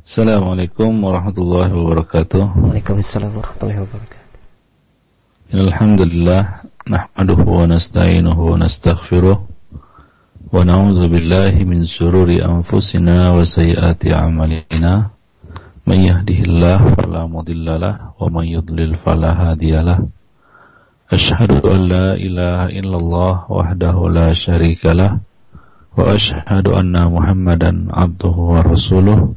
Assalamualaikum warahmatullahi wabarakatuh. Waalaikumsalam warahmatullahi wabarakatuh. Alhamdulillah nahmaduhu wa nasta'inuhu wa nastaghfiruh wa na'udzu billahi min shururi anfusina wa sayyiati a'malina. Man yahdihillahu fala mudhillalah wa man yudlil fala hadiyalah. Ashhadu an la ilaha illallah wahdahu la syarikalah wa ashhadu anna Muhammadan abduhu wa rasuluh.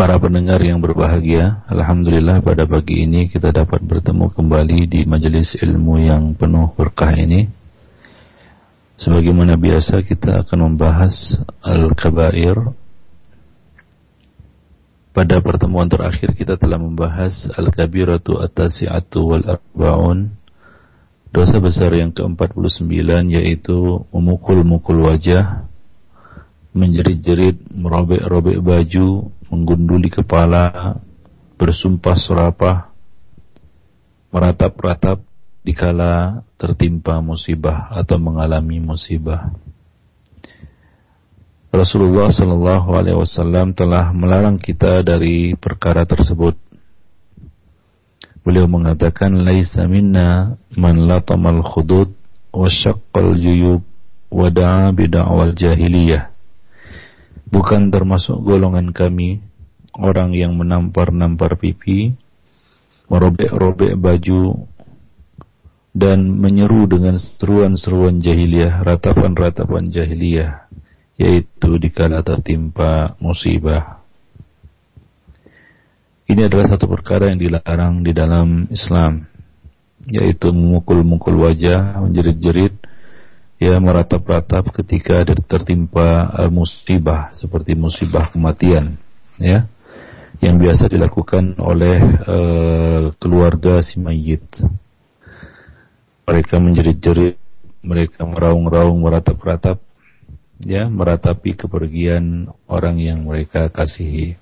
Para pendengar yang berbahagia, Alhamdulillah pada pagi ini kita dapat bertemu kembali di majelis ilmu yang penuh berkah ini. Sebagaimana biasa kita akan membahas Al-Kabair. Pada pertemuan terakhir kita telah membahas Al-Kabiratu At-Tasi'atu Wal-Arba'un. Dosa besar yang ke-49 yaitu memukul-mukul wajah, menjerit-jerit, merobek-robek baju, menggunduli kepala, bersumpah serapah, meratap-ratap dikala tertimpa musibah atau mengalami musibah. Rasulullah Shallallahu Alaihi Wasallam telah melarang kita dari perkara tersebut. Beliau mengatakan, "Laisa minna man latamal khudud wa syaqqal juyub wa da'a bid'awal jahiliyah." Bukan termasuk golongan kami orang yang menampar-nampar pipi, merobek-robek baju, dan menyeru dengan seruan-seruan jahiliyah, ratapan-ratapan jahiliyah, yaitu dikala tertimpa musibah. Ini adalah satu perkara yang dilarang di dalam Islam, yaitu memukul-mukul wajah, menjerit-jerit, ya meratap-ratap ketika tertimpa uh, musibah seperti musibah kematian ya yang biasa dilakukan oleh uh, keluarga si mayit. Mereka menjerit-jerit mereka meraung-raung meratap-ratap ya meratapi kepergian orang yang mereka kasihi.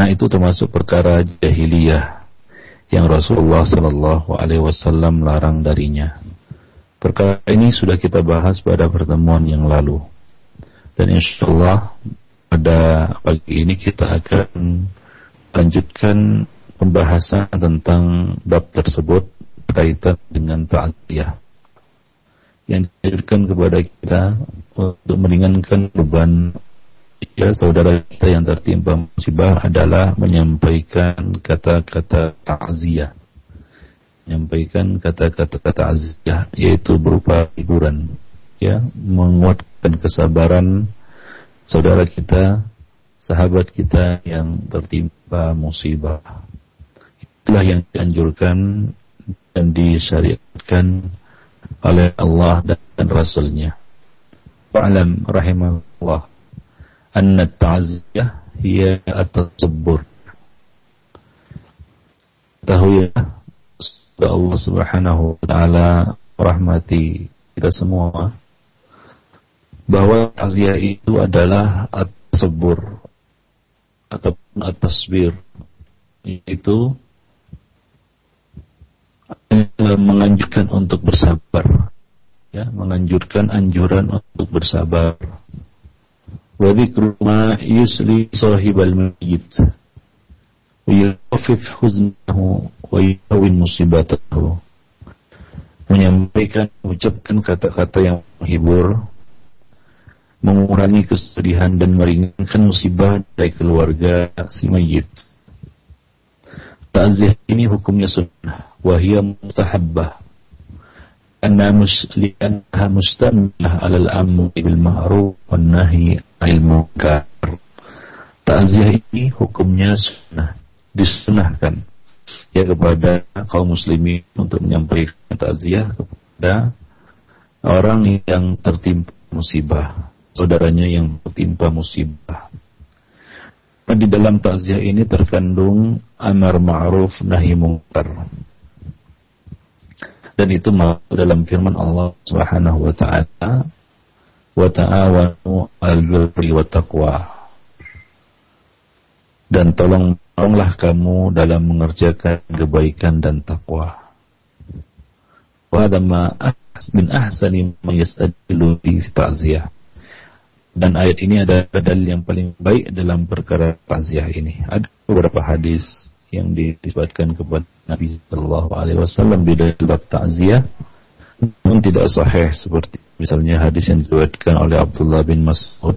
Nah itu termasuk perkara jahiliyah yang Rasulullah Shallallahu Alaihi Wasallam larang darinya Perkara ini sudah kita bahas pada pertemuan yang lalu. Dan insya Allah pada pagi ini kita akan lanjutkan pembahasan tentang bab tersebut kaitan dengan ta'ziyah yang diberikan kepada kita untuk meringankan beban ya saudara kita yang tertimpa musibah adalah menyampaikan kata-kata ta'ziyah menyampaikan kata-kata aziyah yaitu berupa hiburan ya menguatkan kesabaran saudara kita sahabat kita yang tertimpa musibah. Itulah yang dianjurkan dan disyariatkan oleh Allah dan Rasulnya. Wa'alam rahimahullah anna ta'ziyah hiya at-tasabbur tahu ya Allah Subhanahu wa taala rahmati kita semua. Bahwa takziah itu adalah at-sabur ataupun at-tasbir. Itu menganjurkan untuk bersabar. Ya menganjurkan anjuran untuk bersabar. Wa yusli sahibal mayyit wa huznahu wa musibatahu. Menyampaikan mengucapkan kata-kata yang menghibur mengurangi kesedihan dan meringankan musibah dari keluarga si mayit. Ta'ziyah ini hukumnya sunnah wahia mustahabbah anna musli'anha mustamilah alal amri bil ma'ruf wan nahi 'anil munkar. Ta'ziyah ini hukumnya sunnah disunahkan ya kepada kaum muslimin untuk menyampaikan takziah kepada orang yang tertimpa musibah, saudaranya yang tertimpa musibah. di dalam takziah ini terkandung amar ma'ruf nahi mungkar. Dan itu masuk dalam firman Allah Subhanahu wa taala, "Wa ta'awanu 'alal birri wat taqwa." Dan tolong tolonglah kamu dalam mengerjakan kebaikan dan takwa. Wa hadha ma min ahsani ma yastadilu fi ta'ziyah. Dan ayat ini ada dalil yang paling baik dalam perkara takziah ini. Ada beberapa hadis yang disebutkan kepada Nabi Shallallahu Alaihi Wasallam di dalam takziah, namun tidak sahih seperti misalnya hadis yang diriwayatkan oleh Abdullah bin Mas'ud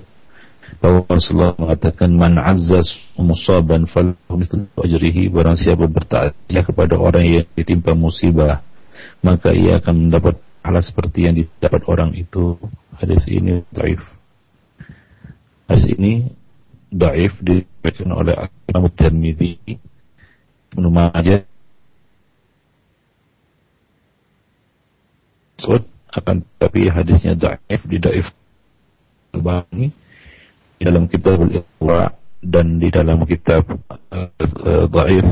bahwa Rasulullah mengatakan man azzas musaban falahu mithlu ajrihi barang siapa bertakziah kepada orang yang ditimpa musibah maka ia akan mendapat pahala seperti yang didapat orang itu. Hadis ini dhaif Hadis ini daif diberikan oleh Imam Tirmidzi Ibnu Majah. Akan tapi hadisnya daif di daif Albani di dalam kitab al dan di dalam kitab daif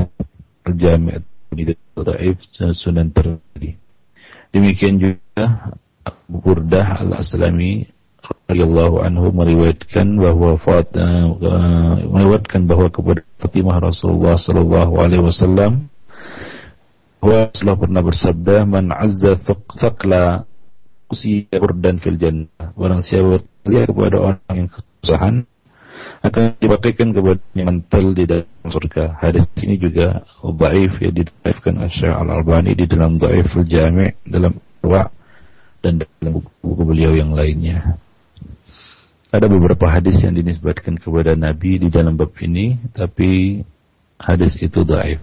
al-Jami' di daif Sunan Tirmidzi. Demikian juga Abu Burdah al-Aslami radhiyallahu anhu meriwayatkan bahwa uh, meriwayatkan bahwa kepada Fatimah Rasulullah sallallahu alaihi wasallam bahwa Rasulullah pernah bersabda man azza thaqla usia urdan fil jannah. Barang siapa kepada orang yang kesusahan akan dipakaikan kepada mantel di dalam surga. Hadis ini juga dhaif ya didhaifkan Asy Al-Albani di dalam Dhaiful Jami' dalam wa dan dalam buku-buku beliau yang lainnya. Ada beberapa hadis yang dinisbatkan kepada Nabi di dalam bab ini, tapi hadis itu daif.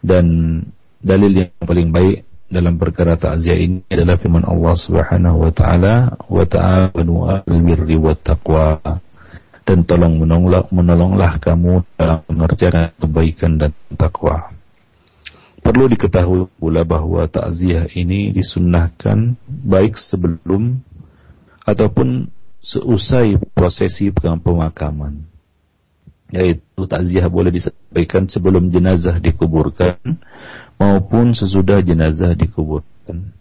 Dan dalil yang paling baik dalam perkara takziah ini adalah firman Allah Subhanahu wa taala, "Wa ta'awanu 'alal birri wat taqwa." Dan tolong menolonglah, menolonglah kamu dalam mengerjakan kebaikan dan takwa. Perlu diketahui pula bahwa takziah ini disunnahkan baik sebelum ataupun seusai prosesi pemakaman yaitu takziah boleh disampaikan sebelum jenazah dikuburkan maupun sesudah jenazah dikuburkan.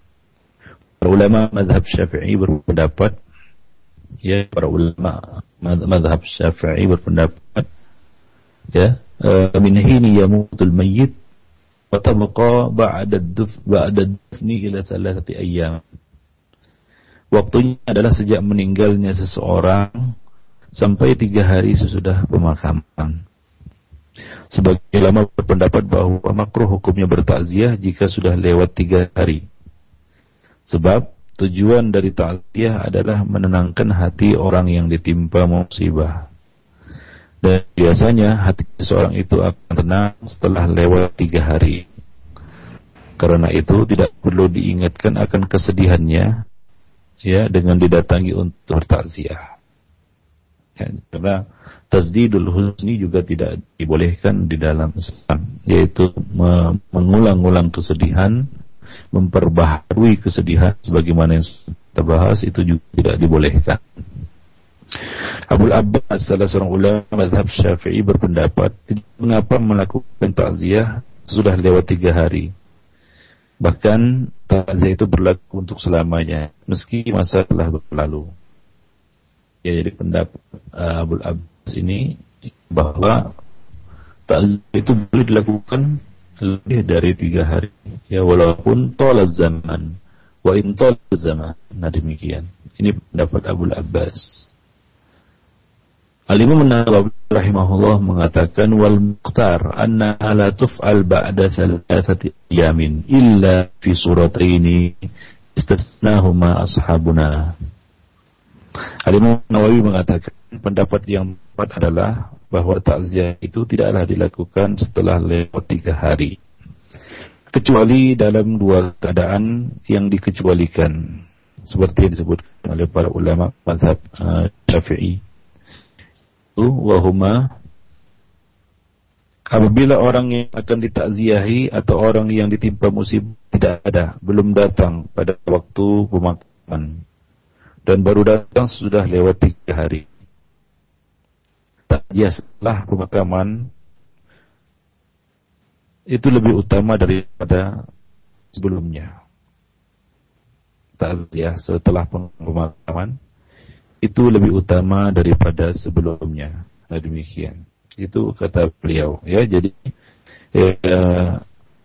Para ulama madhab syafi'i berpendapat ya para ulama madhab syafi'i berpendapat ya eh, min hini yamutul mayyit wa tabqa ba'da ad-duf ba'da ad-dufni ila thalathati ayyam Waktunya adalah sejak meninggalnya seseorang sampai tiga hari sesudah pemakaman. Sebagai lama berpendapat bahwa makruh hukumnya bertakziah jika sudah lewat tiga hari. Sebab tujuan dari takziah adalah menenangkan hati orang yang ditimpa musibah. Dan biasanya hati seseorang itu akan tenang setelah lewat tiga hari. Karena itu tidak perlu diingatkan akan kesedihannya ya dengan didatangi untuk bertakziah. Ya, karena tasdidul husni juga tidak dibolehkan di dalam Islam, yaitu mengulang-ulang kesedihan, memperbaharui kesedihan sebagaimana yang kita bahas itu juga tidak dibolehkan. Abu Abbas salah seorang ulama madhab syafi'i berpendapat mengapa melakukan takziah sudah lewat tiga hari Bahkan takziah itu berlaku untuk selamanya meski masa telah berlalu. Ya, jadi pendapat uh, Abu Abbas ini bahwa takziah itu boleh dilakukan lebih dari tiga hari. Ya walaupun tolak zaman. Wa in zaman. Nah demikian. Ini pendapat Abu Abbas. Al-Imam Nawawi rahimahullah mengatakan wal muqtar anna la tuf'al ba'da thalathati yamin illa fi surataini istasnahuma ashabuna. Al-Imam Nawawi mengatakan pendapat yang tepat adalah bahwa takziah itu tidaklah dilakukan setelah lewat tiga hari. Kecuali dalam dua keadaan yang dikecualikan. Seperti yang oleh para ulama mazhab uh, Syafi'i. Wahuma apabila orang yang akan ditakziahi atau orang yang ditimpa musibah tidak ada, belum datang pada waktu pemakaman. Dan baru datang sudah lewat tiga hari. Takziah setelah pemakaman itu lebih utama daripada sebelumnya. Takziah setelah pemakaman itu lebih utama daripada sebelumnya. Nah, demikian. Itu kata beliau ya. Jadi ya,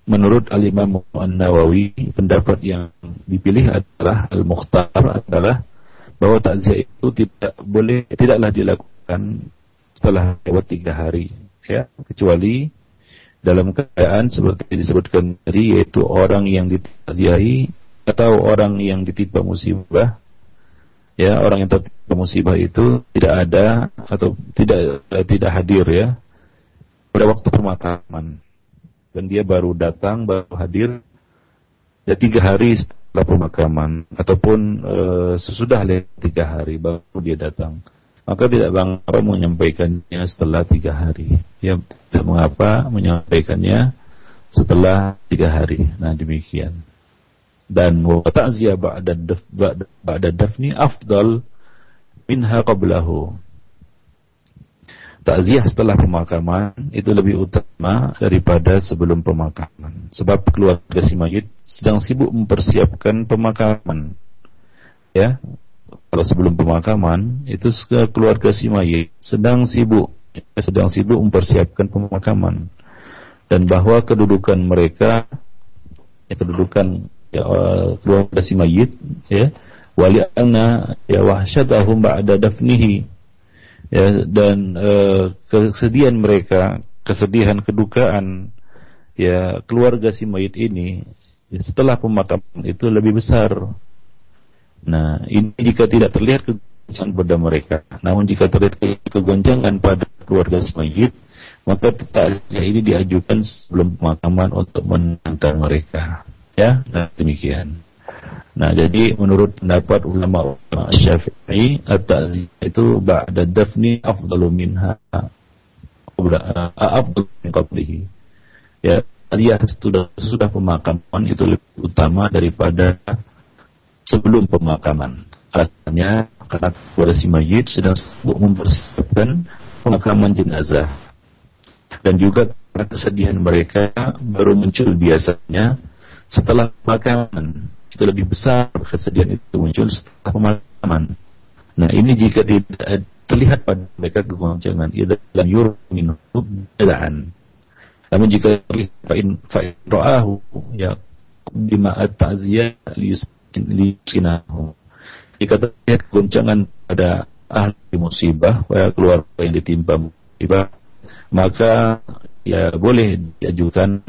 menurut Al-Imam An-Nawawi pendapat yang dipilih adalah Al-Mukhtar adalah bahwa takziah itu tidak boleh tidaklah dilakukan setelah lewat tiga hari ya kecuali dalam keadaan seperti disebutkan tadi yaitu orang yang ditakziahi atau orang yang ditimpa musibah ya orang yang tertimpa musibah itu tidak ada atau tidak tidak hadir ya pada waktu pemakaman. Dan dia baru datang baru hadir ya tiga hari setelah pemakaman ataupun e, sesudah tiga hari baru dia datang maka tidak mengapa menyampaikannya setelah tiga hari ya tidak mengapa menyampaikannya setelah tiga hari nah demikian dan wa ta'ziyah ba'da ba'da dafni afdal minha qablahu takziah setelah pemakaman itu lebih utama daripada sebelum pemakaman. Sebab keluarga si mayit sedang sibuk mempersiapkan pemakaman. Ya, kalau sebelum pemakaman itu keluarga si mayit sedang sibuk sedang sibuk mempersiapkan pemakaman. Dan bahwa kedudukan mereka ya kedudukan ya, keluarga si mayit ya wali anna ya wahsyatahum ba'da dafnihi. Ya dan uh, kesedihan mereka, kesedihan kedukaan ya keluarga si mayit ini setelah pemakaman itu lebih besar. Nah, ini jika tidak terlihat kegoncangan pada mereka, namun jika terlihat kegoncangan pada keluarga si mayit, maka takziah ini diajukan sebelum pemakaman untuk menantar mereka. Ya, nah, demikian. Nah, jadi menurut pendapat ulama Syafi'i, at-ta'ziyah itu ba'da dafni afdalu minha afdalu min qablihi. Ya, ta'ziyah sudah sesudah pemakaman itu lebih utama daripada sebelum pemakaman. Alasannya karena keluarga si mayit sedang sibuk mempersiapkan pemakaman jenazah. Dan juga karena kesedihan mereka baru muncul biasanya setelah pemakaman itu lebih besar kesedihan itu muncul setelah pemakaman. Nah ini jika tidak terlihat pada mereka kegoncangan dalam yurmin bedaan. Namun jika terlihat fa'in fa'in ro'ahu ya dima'at ta'ziyah li sinahu. Jika terlihat kegoncangan pada ahli musibah, pada keluarga yang ditimpa musibah, maka ya boleh diajukan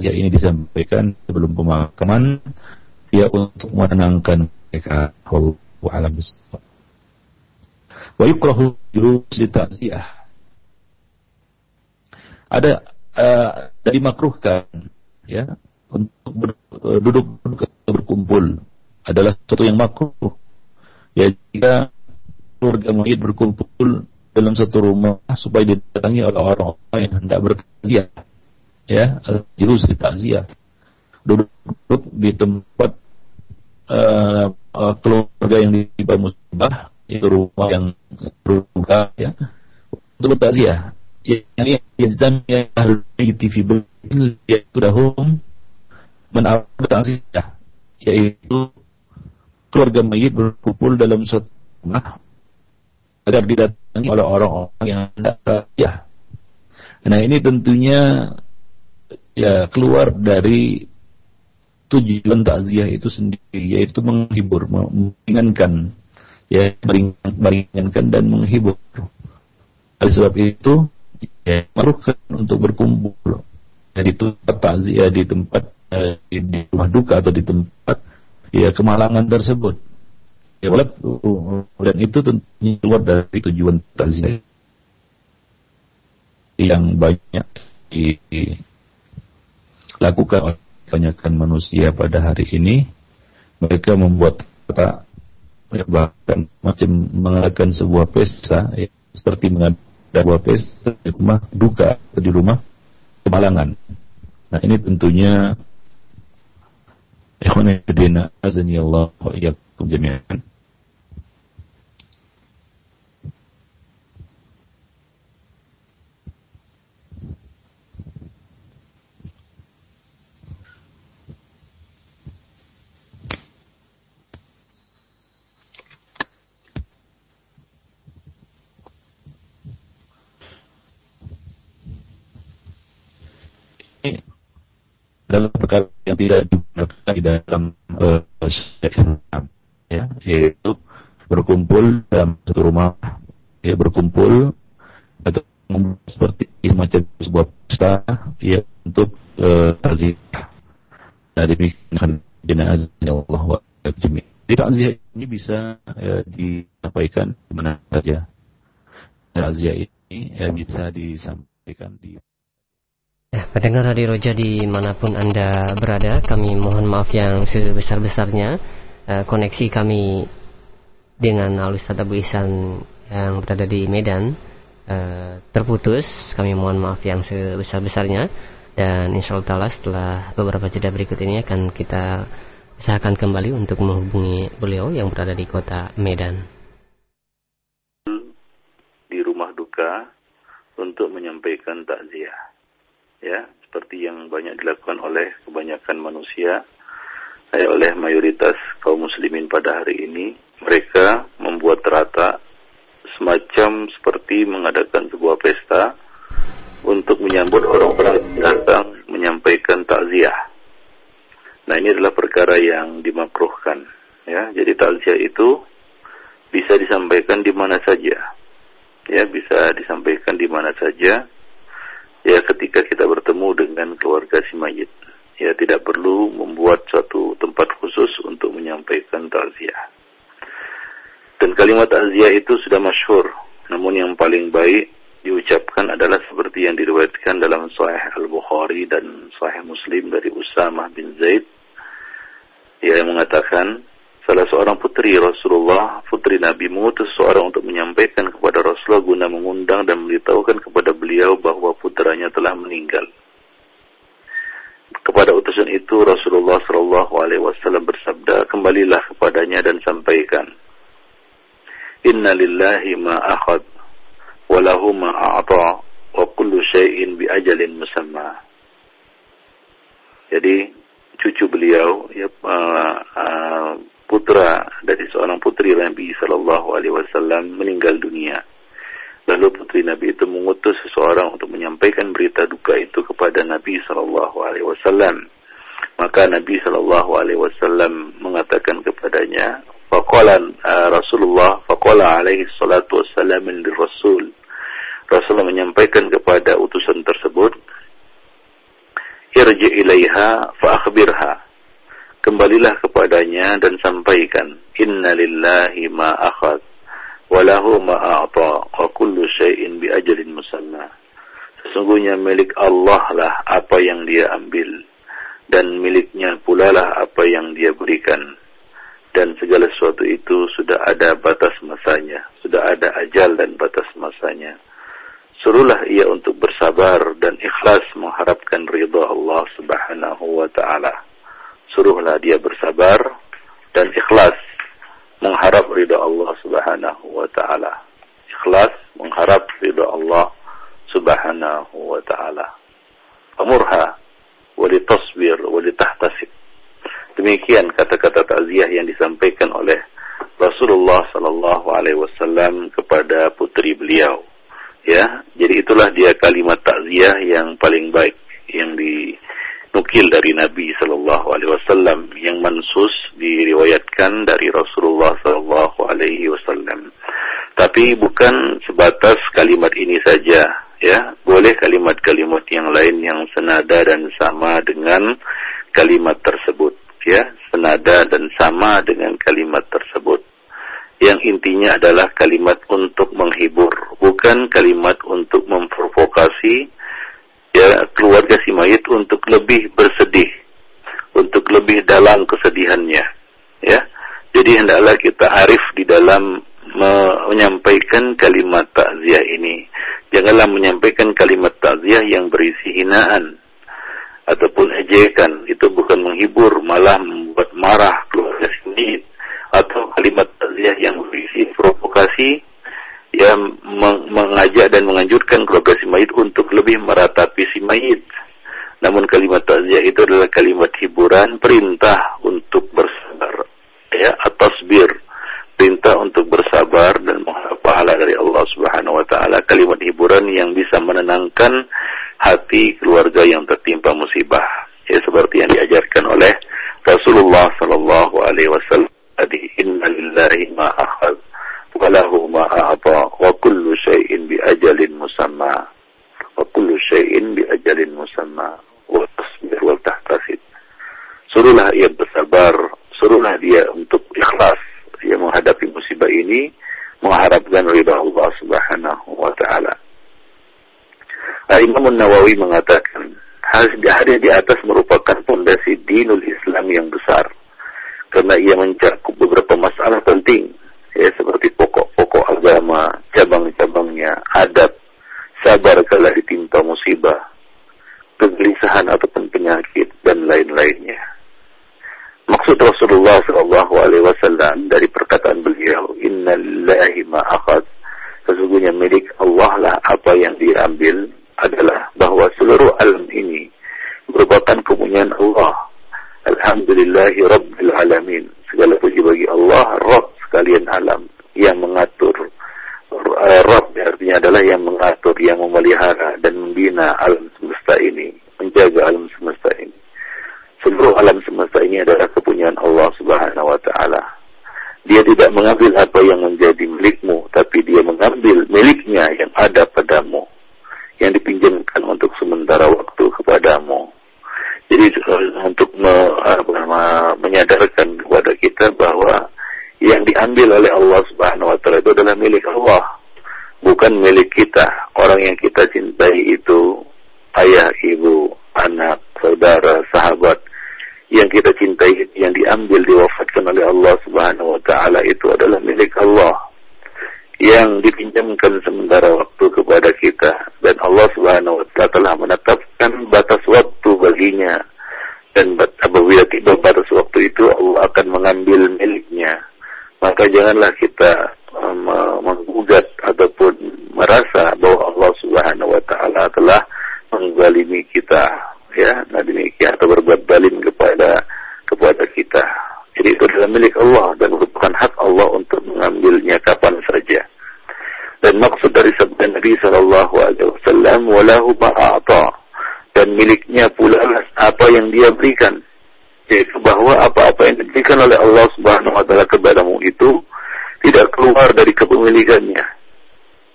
ya ini disampaikan sebelum pemakaman ya untuk menenangkan mereka. Wa alam wa yukrahu julus ta'ziyah ada uh, dari makruhkan ya untuk duduk berkumpul adalah sesuatu yang makruh. Ya jika keluarga mayit berkumpul dalam satu rumah supaya didatangi oleh orang-orang yang hendak bertakziah ya julus di takziah duduk di tempat uh, keluarga yang ditimpa musibah itu rumah yang berduka ya untuk bertakziah yang yazdam ya ahlul baiti fi baitil yaqdahum man takziah yaitu keluarga mayit berkumpul dalam suatu rumah agar didatangi oleh orang-orang yang hendak ya. Nah ini tentunya ya keluar dari tujuan takziah itu sendiri yaitu menghibur, meringankan ya meringankan dan menghibur. Oleh sebab itu ya merupakan untuk berkumpul jadi tempat takziah di tempat eh, di rumah duka atau di tempat ya kemalangan tersebut. Ya, dan itu tentunya keluar dari tujuan takziah yang banyak dilakukan oleh kebanyakan manusia pada hari ini mereka membuat kata bahkan macam mengadakan sebuah pesta ya, seperti mengadakan sebuah pesta di rumah duka atau di rumah kemalangan. Nah ini tentunya Ikhwanidina azani Allah wa iyyakum jami'an. Adalah perkara yang tidak digunakan di dalam uh, ya yaitu berkumpul dalam satu rumah ya berkumpul atau seperti macam sebuah pesta ya untuk uh, takziah nah demikian jenazah Allah wa jadi takziah ini bisa ya, disampaikan di mana saja. Takziah ini ya, bisa disampaikan di pendengar Radio Roja di mana pun Anda berada, kami mohon maaf yang sebesar-besarnya uh, koneksi kami dengan Alus Abu Ihsan yang berada di Medan uh, terputus. Kami mohon maaf yang sebesar-besarnya dan insya Allah setelah beberapa jeda berikut ini akan kita usahakan kembali untuk menghubungi beliau yang berada di kota Medan. Di rumah duka untuk menyampaikan takziah ya seperti yang banyak dilakukan oleh kebanyakan manusia eh, oleh mayoritas kaum muslimin pada hari ini mereka membuat rata semacam seperti mengadakan sebuah pesta untuk menyambut orang-orang datang menyampaikan takziah. Nah ini adalah perkara yang dimakruhkan. Ya, jadi takziah itu bisa disampaikan di mana saja. Ya, bisa disampaikan di mana saja ya ketika kita bertemu dengan keluarga si mayit. Ya tidak perlu membuat suatu tempat khusus untuk menyampaikan takziah. Dan kalimat takziah itu sudah masyhur, namun yang paling baik diucapkan adalah seperti yang diriwayatkan dalam Sahih Al-Bukhari dan Sahih Muslim dari Usamah bin Zaid yang mengatakan salah seorang putri Rasulullah, putri Nabi mengutus seorang untuk menyampaikan kepada Rasulullah guna mengundang dan memberitahukan kepada beliau bahwa putranya telah meninggal. Kepada utusan itu Rasulullah Shallallahu Alaihi Wasallam bersabda, kembalilah kepadanya dan sampaikan, Inna lillahi ma akhad, walahu ma a'ta, wa kullu syai'in bi ajalin musamma. Jadi cucu beliau ya uh, uh, putra dari seorang putri Nabi Shallallahu Alaihi Wasallam meninggal dunia. Lalu putri Nabi itu mengutus seseorang untuk menyampaikan berita duka itu kepada Nabi Shallallahu Alaihi Wasallam. Maka Nabi Shallallahu Alaihi Wasallam mengatakan kepadanya, Fakolan uh, Rasulullah, Fakola alaihi salatu wassalam Rasul. Rasulullah menyampaikan kepada utusan tersebut, Irji ilaiha kembalilah kepadanya dan sampaikan inna lillahi ma akhad wa lahu ma a'ta wa kullu bi ajalin sesungguhnya milik Allah lah apa yang dia ambil dan miliknya pula lah apa yang dia berikan. Dan segala sesuatu itu sudah ada batas masanya sudah ada ajal dan batas masanya. Suruhlah ia untuk bersabar dan ikhlas mengharapkan ridha Allah Subhanahu wa taala suruhlah dia bersabar dan ikhlas mengharap ridha Allah Subhanahu wa taala. Ikhlas mengharap ridha Allah Subhanahu wa taala. Amurha wa litasbir wa litahtasib. Demikian kata-kata takziah yang disampaikan oleh Rasulullah sallallahu alaihi wasallam kepada putri beliau. Ya, jadi itulah dia kalimat takziah yang paling baik yang di nukil dari Nabi Shallallahu Alaihi Wasallam yang mansus diriwayatkan dari Rasulullah Shallallahu Alaihi Wasallam. Tapi bukan sebatas kalimat ini saja, ya. Boleh kalimat-kalimat yang lain yang senada dan sama dengan kalimat tersebut, ya. Senada dan sama dengan kalimat tersebut. Yang intinya adalah kalimat untuk menghibur, bukan kalimat untuk memprovokasi ya keluarga si mayit untuk lebih bersedih, untuk lebih dalam kesedihannya, ya. Jadi hendaklah kita arif di dalam menyampaikan kalimat takziah ini. Janganlah menyampaikan kalimat takziah yang berisi hinaan ataupun ejekan. Itu bukan menghibur, malah membuat marah keluarga si mayit. Atau kalimat takziah yang berisi provokasi ya mengajak dan menganjurkan keluarga si mayit untuk lebih meratapi si mayit. Namun kalimat takziah itu adalah kalimat hiburan, perintah untuk bersabar, ya atas bir, perintah untuk bersabar dan mengharap pahala dari Allah Subhanahu Wa Taala. Kalimat hiburan yang bisa menenangkan hati keluarga yang tertimpa musibah. Ya seperti yang diajarkan oleh Rasulullah sallallahu alaihi wasallam inna lillahi ma akhadh wa lahu ma a'ta wa kullu syai'in bi ajalin musamma. Wa kullu syai'in bi ajalin musamma. Wa tasbir wal tahtasib. Suruhlah ia bersabar suruhlah dia untuk ikhlas. Dia menghadapi musibah ini mengharapkan ridha Allah Subhanahu wa taala. Imam Nawawi mengatakan hadir di atas merupakan fondasi dinul Islam yang besar. Karena ia mencakup beberapa masalah penting ya seperti pokok-pokok agama, cabang-cabangnya, adab, sabar kala ditimpa musibah, kegelisahan ataupun penyakit dan lain-lainnya. Maksud Rasulullah Shallallahu Alaihi Wasallam dari perkataan beliau, Inna lillahi ma'akhad, sesungguhnya milik Allah lah apa yang diambil adalah bahwa seluruh alam ini merupakan kepunyaan Allah. Alhamdulillahi Rabbil Alamin. Segala puji bagi Allah, Rabb sekalian alam yang mengatur. Rabb artinya adalah yang mengatur, yang memelihara dan membina alam semesta ini, menjaga alam semesta ini. Seluruh alam semesta ini adalah kepunyaan Allah Subhanahu wa taala. Dia tidak mengambil apa yang menjadi milikmu, tapi dia mengambil miliknya yang ada padamu yang dipinjamkan untuk sementara waktu kepadamu. Jadi untuk me, apa, menyadarkan kepada kita bahwa yang diambil oleh Allah Subhanahu wa taala itu adalah milik Allah, bukan milik kita. Orang yang kita cintai itu ayah, ibu, anak, saudara, sahabat yang kita cintai yang diambil diwafatkan oleh Allah Subhanahu wa taala itu adalah milik Allah yang dipinjamkan sementara waktu kepada kita. Dan Allah Subhanahu wa taala telah menetapkan batas waktu baginya. Dan apabila tiba batas waktu itu Allah akan mengambil miliknya maka janganlah kita um, menggugat ataupun merasa bahwa Allah Subhanahu wa taala telah menzalimi kita ya nah demikian atau berbuat zalim kepada kepada kita jadi itu adalah milik Allah dan merupakan hak Allah untuk mengambilnya kapan saja. Dan maksud dari sabda Nabi Shallallahu Alaihi Wasallam, walahu ma'ata dan miliknya pula apa yang dia berikan. Yaitu bahwa apa-apa yang diberikan oleh Allah Subhanahu Wa Taala kepadamu itu tidak keluar dari kepemilikannya.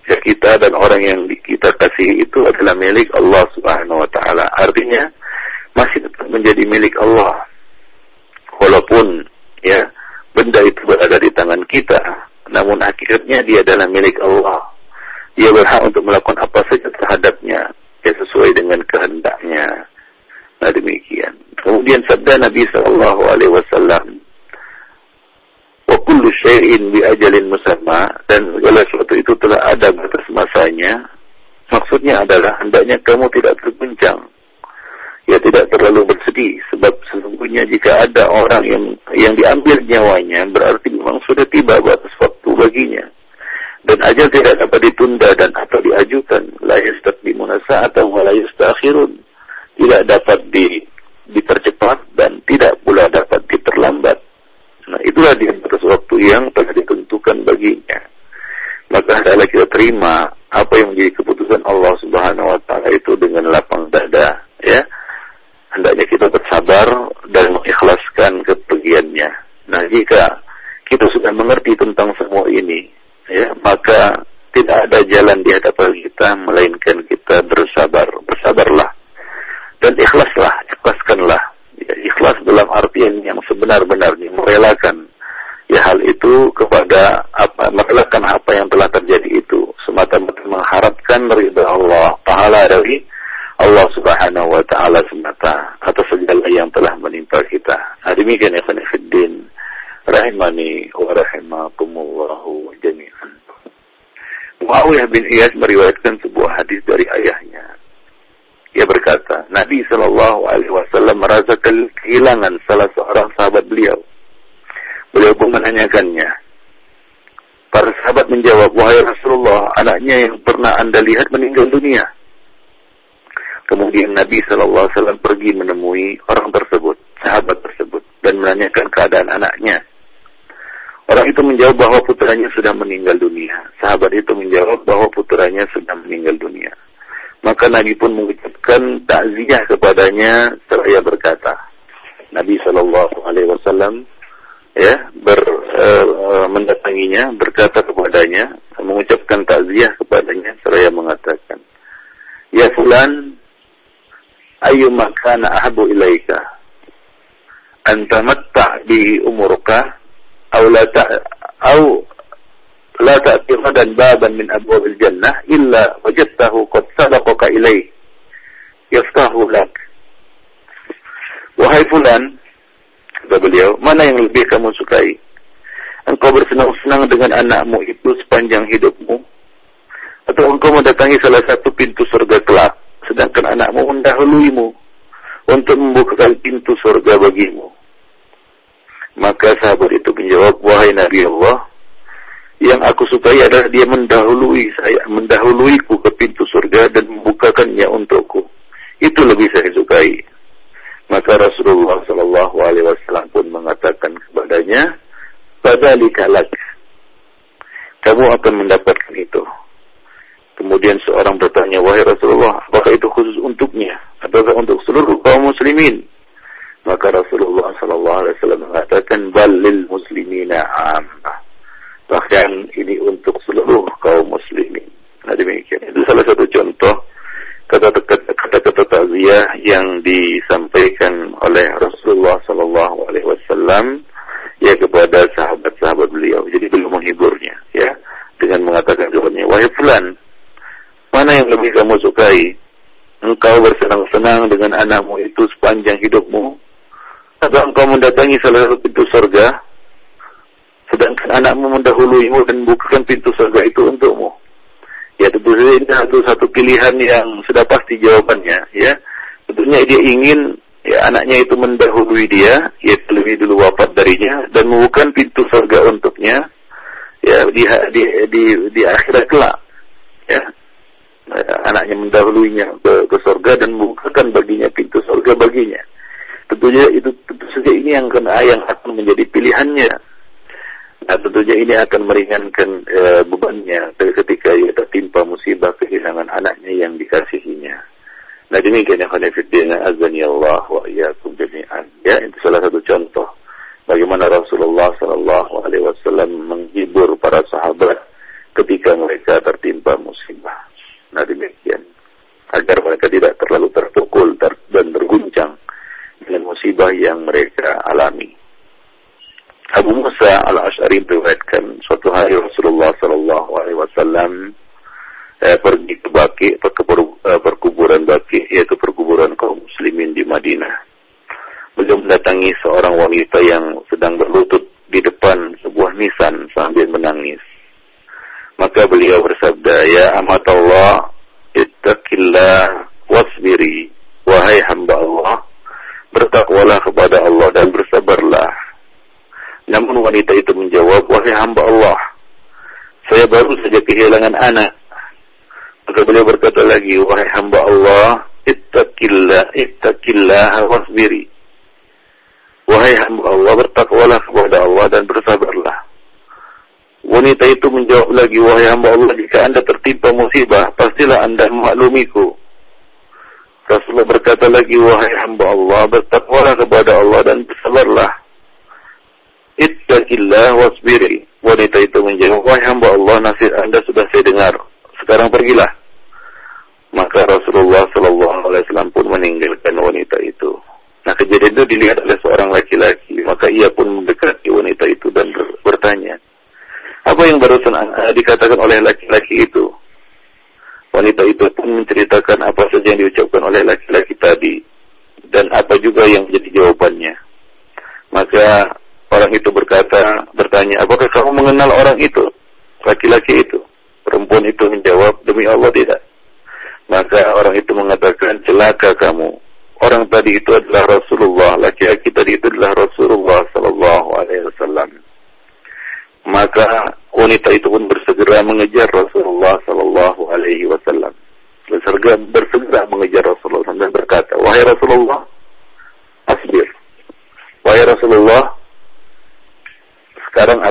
Ya kita dan orang yang kita kasih itu adalah milik Allah Subhanahu Wa Taala. Artinya masih tetap menjadi milik Allah walaupun ya benda itu berada di tangan kita, namun hakikatnya dia adalah milik Allah. Dia berhak untuk melakukan apa saja terhadapnya, ya sesuai dengan kehendaknya. Nah demikian. Kemudian sabda Nabi Shallallahu Alaihi Wasallam, wa syai'in bi ajalin musamma dan segala sesuatu itu telah ada batas masanya. Maksudnya adalah hendaknya kamu tidak terguncang. Ya tidak terlalu bersedih sebab sesungguhnya jika ada orang yang yang diambil nyawanya berarti memang sudah tiba batas waktu baginya. Dan ajal tidak dapat ditunda dan atau diajukan. La yastaqdimuna atau wa la yastakhirun. Tidak dapat di dipercepat dan tidak pula dapat diperlambat nah itulah dia batas waktu yang telah ditentukan baginya. Maka adalah kita terima apa yang menjadi keputusan Allah Subhanahu wa taala itu dengan lapang dada ya hendaknya kita bersabar dan mengikhlaskan kepergiannya. Nah, jika kita sudah mengerti tentang semua ini, ya, maka tidak ada jalan di hadapan kita melainkan kita bersabar, bersabarlah dan ikhlaslah, ikhlaskanlah. Ya, ikhlas dalam artian yang sebenar-benarnya merelakan ya hal itu kepada apa merelakan apa yang telah terjadi itu semata-mata mengharapkan ridha Allah pahala dari Allah Subhanahu wa taala semata atas segala yang telah menimpa kita. Nah, demikian ya Fiddin rahimani wa rahimakumullahu jami'an. Muawiyah bin Iyas meriwayatkan sebuah hadis dari ayahnya. Ia berkata, Nabi Shallallahu Alaihi Wasallam merasa kehilangan salah seorang sahabat beliau. Beliau pun menanyakannya. Para sahabat menjawab, wahai Rasulullah, anaknya yang pernah anda lihat meninggal dunia. Kemudian Nabi Shallallahu Alaihi Wasallam pergi menemui orang tersebut, sahabat tersebut, dan menanyakan keadaan anaknya. Orang itu menjawab bahwa putranya sudah meninggal dunia. Sahabat itu menjawab bahwa putranya sudah meninggal dunia. Maka Nabi pun mengucapkan takziah kepadanya seraya berkata Nabi Shallallahu Alaihi Wasallam ya ber, uh, mendatanginya berkata kepadanya mengucapkan takziah kepadanya seraya mengatakan ya fulan ayu makana ahabu ilaika antamatta bihi umurka أو لا أو لا تأتي غدا بابا من أبواب الجنة إلا وجدته قد سبقك إليه يفتح لك Wahai fulan, kata beliau, mana yang lebih kamu sukai? Engkau bersenang-senang dengan anakmu itu sepanjang hidupmu? Atau engkau mendatangi salah satu pintu surga kelak, sedangkan anakmu mendahuluimu untuk membukakan pintu surga bagimu? Maka sahabat itu menjawab, wahai Nabi Allah, yang aku sukai adalah dia mendahului saya, mendahuluiku ke pintu surga dan membukakannya untukku. Itu lebih saya sukai. Maka Rasulullah Shallallahu Alaihi Wasallam pun mengatakan kepadanya, pada likalak, kamu akan mendapatkan itu. Kemudian seorang bertanya, wahai Rasulullah, apakah itu khusus untuknya? Ataukah untuk seluruh kaum muslimin? Maka Rasulullah Sallallahu Alaihi Wasallam mengatakan balil muslimina ammah. Bahkan ini untuk seluruh kaum muslimin. Nah demikian. Itu salah satu contoh kata-kata takziah yang disampaikan oleh Rasulullah Sallallahu Alaihi Wasallam ya kepada sahabat-sahabat beliau. Jadi belum menghiburnya, ya, dengan mengatakan kepadanya, wahai fulan, mana yang lebih kamu sukai? Engkau bersenang-senang dengan anakmu itu sepanjang hidupmu, atau engkau mendatangi salah satu pintu surga, sedangkan anakmu mendahuluimu dan bukakan pintu surga itu untukmu. Ya tentu saja ini satu satu pilihan yang sudah pasti jawabannya. Ya tentunya dia ingin ya anaknya itu mendahului dia, ya lebih dulu wafat darinya dan membuka pintu surga untuknya. Ya di di di, di akhirat kelak. Ya anaknya mendahuluinya ke, ke surga dan membukakan baginya pintu surga baginya. Tentunya itu tentu saja ini yang kena yang akan menjadi pilihannya. Nah, tentunya ini akan meringankan e, bebannya ketika ia tertimpa musibah kehilangan anaknya yang dikasihinya. Nah demikian yang khonifidina azani Allah wa iyyakum jami'an. Ya, itu salah satu contoh bagaimana Rasulullah Shallallahu Alaihi Wasallam menghibur para sahabat ketika mereka tertimpa musibah. Nah demikian agar mereka tidak terlalu terpukul ter dan terguncang dengan musibah yang mereka alami. Abu Musa al Ashari meriwayatkan suatu hari Rasulullah Sallallahu Alaihi Wasallam eh, pergi ke Baki, ke eh, perkuburan Baki, yaitu perkuburan kaum muslimin di Madinah. Beliau mendatangi seorang wanita yang sedang berlutut di depan sebuah nisan sambil menangis. Maka beliau bersabda, Ya amat Allah, ittaqillah wasbiri, wahai hamba Allah, bertakwalah kepada Allah dan bersabarlah. Namun wanita itu menjawab, wahai hamba Allah, saya baru saja kehilangan anak. Maka beliau berkata lagi, wahai hamba Allah, ittaqillah, ittaqillah wasbiri. Wahai hamba Allah, bertakwalah kepada Allah dan bersabarlah. Wanita itu menjawab lagi, wahai hamba Allah, jika anda tertimpa musibah, pastilah anda memaklumiku. Rasulullah berkata lagi, wahai hamba Allah, bertakwalah kepada Allah dan bersabarlah. Ittaqillah wasbiri. Wanita itu menjawab, wahai hamba Allah, nasib anda sudah saya dengar. Sekarang pergilah. Maka Rasulullah Shallallahu Alaihi Wasallam pun meninggalkan wanita itu. Nah kejadian itu dilihat oleh seorang laki-laki. Maka ia pun mendekati wanita itu dan bertanya, apa yang barusan dikatakan oleh laki-laki itu? Wanita itu pun menceritakan apa saja yang diucapkan oleh laki-laki tadi dan apa juga yang menjadi jawabannya. Maka orang itu berkata, bertanya, apakah kamu mengenal orang itu? Laki-laki itu. Perempuan itu menjawab, demi Allah tidak. Maka orang itu mengatakan, celaka kamu. Orang tadi itu adalah Rasulullah, laki-laki tadi itu adalah Rasulullah Sallallahu Alaihi Wasallam. Maka wanita itu pun bersegera mengejar Rasulullah Sallallahu Alaihi Wasallam. Bersegera, bersegera mengejar Rasulullah dan berkata, wahai Rasulullah, asbir. Wahai Rasulullah, sekarang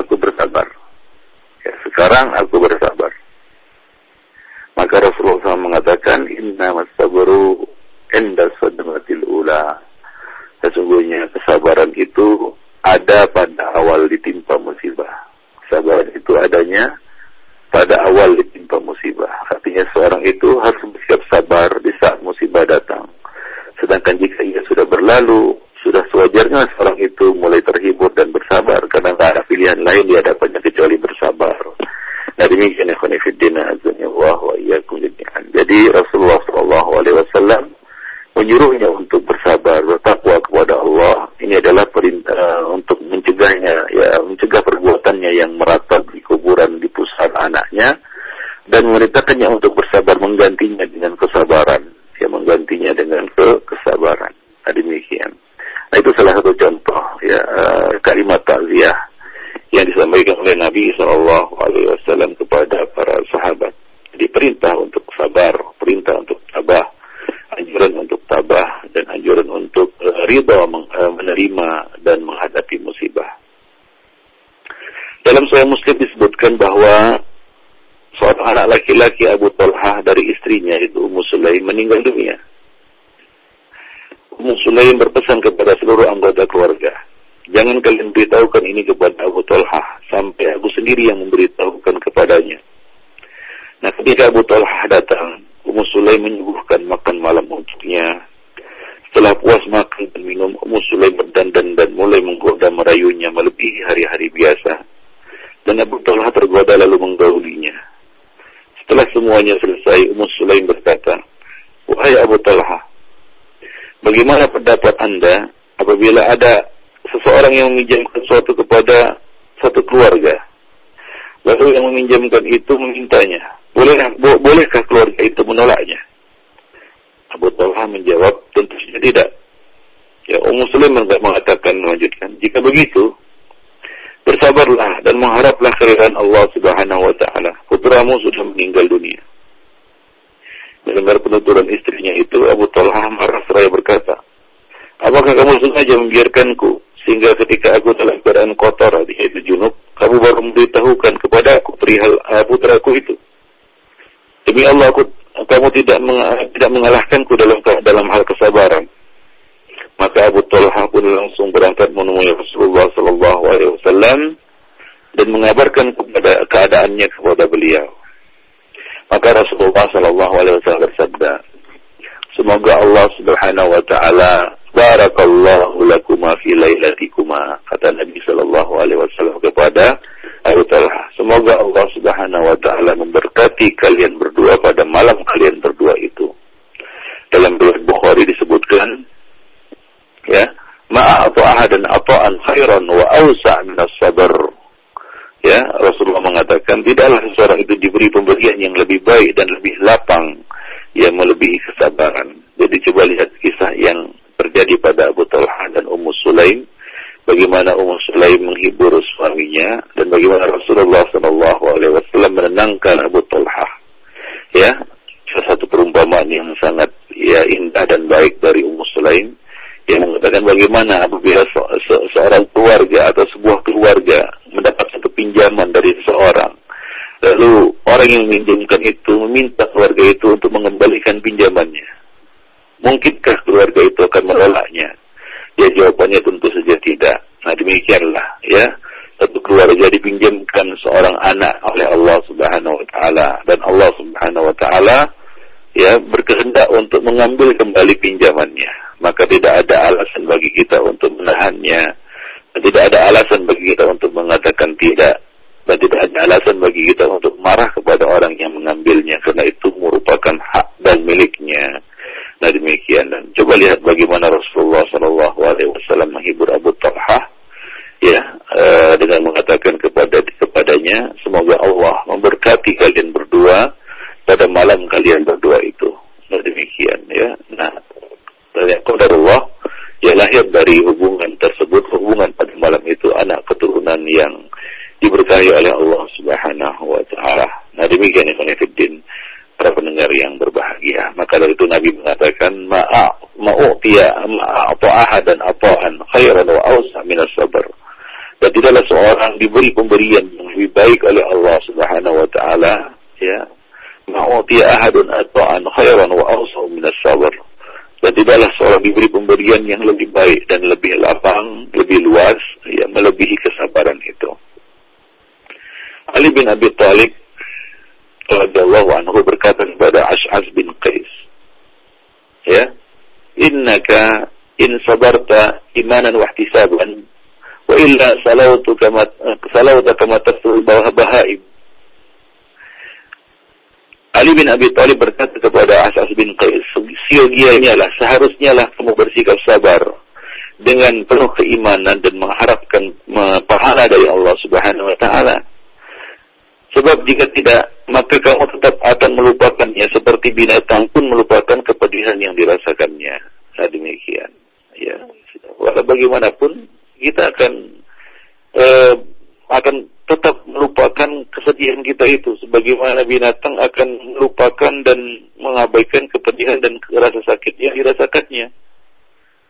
semuanya selesai, Ummu Sulaim berkata, Wahai Abu Talha, bagaimana pendapat Anda apabila ada seseorang yang meminjamkan sesuatu kepada satu keluarga, lalu yang meminjamkan itu memintanya, bo bolehkah keluarga itu menolaknya? Abu Talha menjawab, tentu saja tidak. Ya, Ummu Sulaim mengatakan melanjutkan, jika begitu, Bersabarlah dan mengharaplah keridhaan Allah Subhanahu wa taala. Putramu sudah meninggal dunia. Mendengar penuturan istrinya itu, Abu Talha marah seraya berkata, Apakah kamu sengaja membiarkanku sehingga ketika aku dalam keadaan kotor yaitu junub, kamu baru memberitahukan kepada aku perihal uh, putraku itu. Demi Allah, aku, kamu tidak meng, tidak mengalahkanku dalam dalam hal kesabaran. Maka Abu Talha pun langsung berangkat menemui Rasulullah Sallallahu Alaihi Wasallam dan mengabarkan kepada keadaannya kepada beliau. Maka Rasulullah Sallallahu Alaihi Wasallam bersabda, Semoga Allah Subhanahu Wa Taala Barakallahu lakuma fi lailatikuma kata Nabi Sallallahu Alaihi Wasallam kepada Abu Talha. Semoga Allah Subhanahu Wa Taala memberkati kalian berdua pada malam kalian berdua itu. Dalam riwayat Bukhari disebutkan ya. Ma'atu ahadan ata'an khairan wa awsa' min sabar ya Rasulullah mengatakan tidaklah seseorang itu diberi pemberian yang lebih baik dan lebih lapang yang melebihi kesabaran. Jadi coba lihat kisah yang terjadi pada Abu Talha dan Ummu Sulaim. Bagaimana Ummu Sulaim menghibur suaminya dan bagaimana Rasulullah Shallallahu Alaihi Wasallam menenangkan Abu Talha. Ya salah satu perumpamaan yang sangat ya indah dan baik dari Ummu Sulaim yang mengatakan bagaimana apabila se se seorang keluarga atau sebuah keluarga mendapat satu pinjaman dari seseorang. Lalu orang yang meminjamkan itu meminta keluarga itu untuk mengembalikan pinjamannya. Mungkinkah keluarga itu akan menolaknya? Ya jawabannya tentu saja tidak. Nah demikianlah ya. Satu keluarga dipinjamkan seorang anak oleh Allah Subhanahu wa taala. Dan Allah Subhanahu wa taala ya berkehendak untuk mengambil kembali pinjamannya maka tidak ada alasan bagi kita untuk menahannya dan tidak ada alasan bagi kita untuk mengatakan tidak dan tidak ada alasan bagi kita untuk marah kepada orang yang mengambilnya karena itu merupakan hak dan miliknya. Nah demikian dan coba lihat bagaimana Rasulullah Shallallahu Alaihi Wasallam menghibur Abu Talha ya uh, dengan mengatakan kepada kepadanya semoga Allah memberkati kalian berdua pada malam kalian berdua itu. Nah demikian ya. Nah dari Allah ya lahir dari hubungan tersebut hubungan pada malam itu anak keturunan yang diberkahi oleh Allah Subhanahu wa taala. Nah demikian ikhwan fillah para pendengar yang berbahagia. Maka dari itu Nabi mengatakan ma'a ma'u'tiya ma'a'ta'a dan ata'an khairan wa awsa min sabar. Dan tidaklah seorang diberi pemberian yang lebih baik oleh Allah Subhanahu wa taala ya. Ma'u'tiya ahadun ata'an khairan wa awsa min sabar dan tidaklah seorang diberi pemberian yang lebih baik dan lebih lapang, lebih luas, yang melebihi kesabaran itu. Ali bin Abi Thalib radhiyallahu anhu berkata kepada Ash'az bin Qais, ya, innaka in sabarta imanan wa ihtisaban wa illa salawtu kama salawta kama tasul bahaim Ali bin Abi Thalib berkata kepada As'as bin Qais, siogianya lah, seharusnya lah kamu bersikap sabar dengan penuh keimanan dan mengharapkan pahala dari Allah Subhanahu wa taala. Sebab jika tidak, maka kamu tetap akan melupakannya seperti binatang pun melupakan kepedihan yang dirasakannya. Nah demikian. Ya, walau bagaimanapun kita akan uh, akan kesedihan kita itu sebagaimana binatang akan melupakan dan mengabaikan kepedihan dan rasa sakit yang dirasakannya.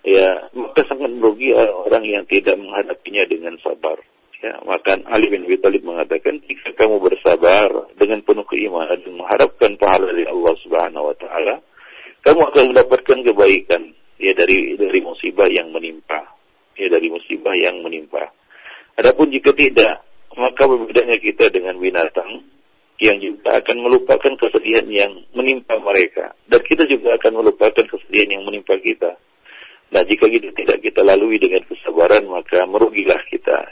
Ya, maka sangat merugi orang yang tidak menghadapinya dengan sabar. Ya, maka Ali bin Abi Thalib mengatakan, jika kamu bersabar dengan penuh keimanan dan mengharapkan pahala dari Allah Subhanahu wa taala, kamu akan mendapatkan kebaikan ya dari dari musibah yang menimpa. Ya dari musibah yang menimpa. Adapun jika tidak, maka berbedanya kita dengan binatang yang juga akan melupakan kesedihan yang menimpa mereka dan kita juga akan melupakan kesedihan yang menimpa kita. Nah, jika itu tidak kita lalui dengan kesabaran, maka merugilah kita.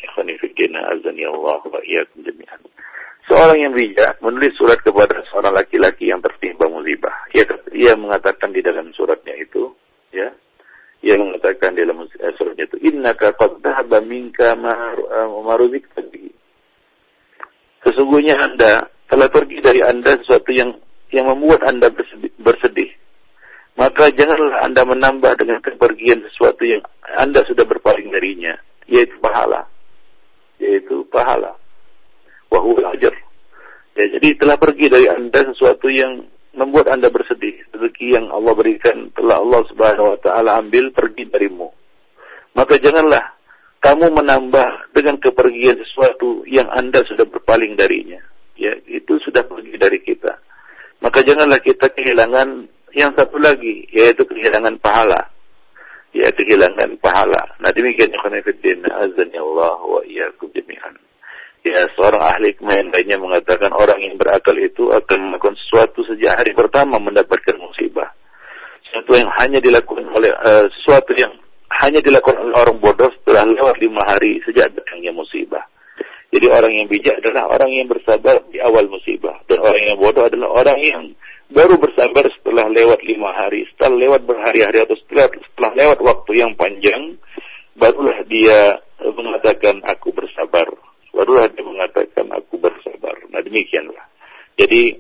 Seorang yang bijak menulis surat kepada seorang laki-laki yang tertimpa musibah. Ia, ia mengatakan di dalam suratnya itu, ya, ia mengatakan di dalam suratnya itu, Inna qad dhahaba minka maruzik tadi. Sesungguhnya Anda telah pergi dari Anda sesuatu yang yang membuat Anda bersedih, bersedih. Maka janganlah Anda menambah dengan kepergian sesuatu yang Anda sudah berpaling darinya, yaitu pahala. Yaitu pahala. Wahul ajar. Ya, jadi telah pergi dari Anda sesuatu yang membuat Anda bersedih. Rezeki yang Allah berikan telah Allah Subhanahu wa taala ambil pergi darimu. Maka janganlah kamu menambah dengan kepergian sesuatu yang Anda sudah berpaling darinya ya itu sudah pergi dari kita. Maka janganlah kita kehilangan yang satu lagi, yaitu kehilangan pahala. Ya, kehilangan pahala. Nah, demikian ikhwanifiddin, azan ya Allah wa iyyakum jami'an. Ya, seorang ahli kemahin lainnya mengatakan orang yang berakal itu akan melakukan sesuatu sejak hari pertama mendapatkan musibah. Sesuatu yang hanya dilakukan oleh uh, sesuatu yang hanya dilakukan oleh orang bodoh setelah lewat lima hari sejak datangnya musibah. Jadi orang yang bijak adalah orang yang bersabar di awal musibah. Dan orang yang bodoh adalah orang yang baru bersabar setelah lewat lima hari. Setelah lewat berhari-hari atau setelah, setelah lewat waktu yang panjang, barulah dia mengatakan aku bersabar. Barulah dia mengatakan aku bersabar. Nah demikianlah. Jadi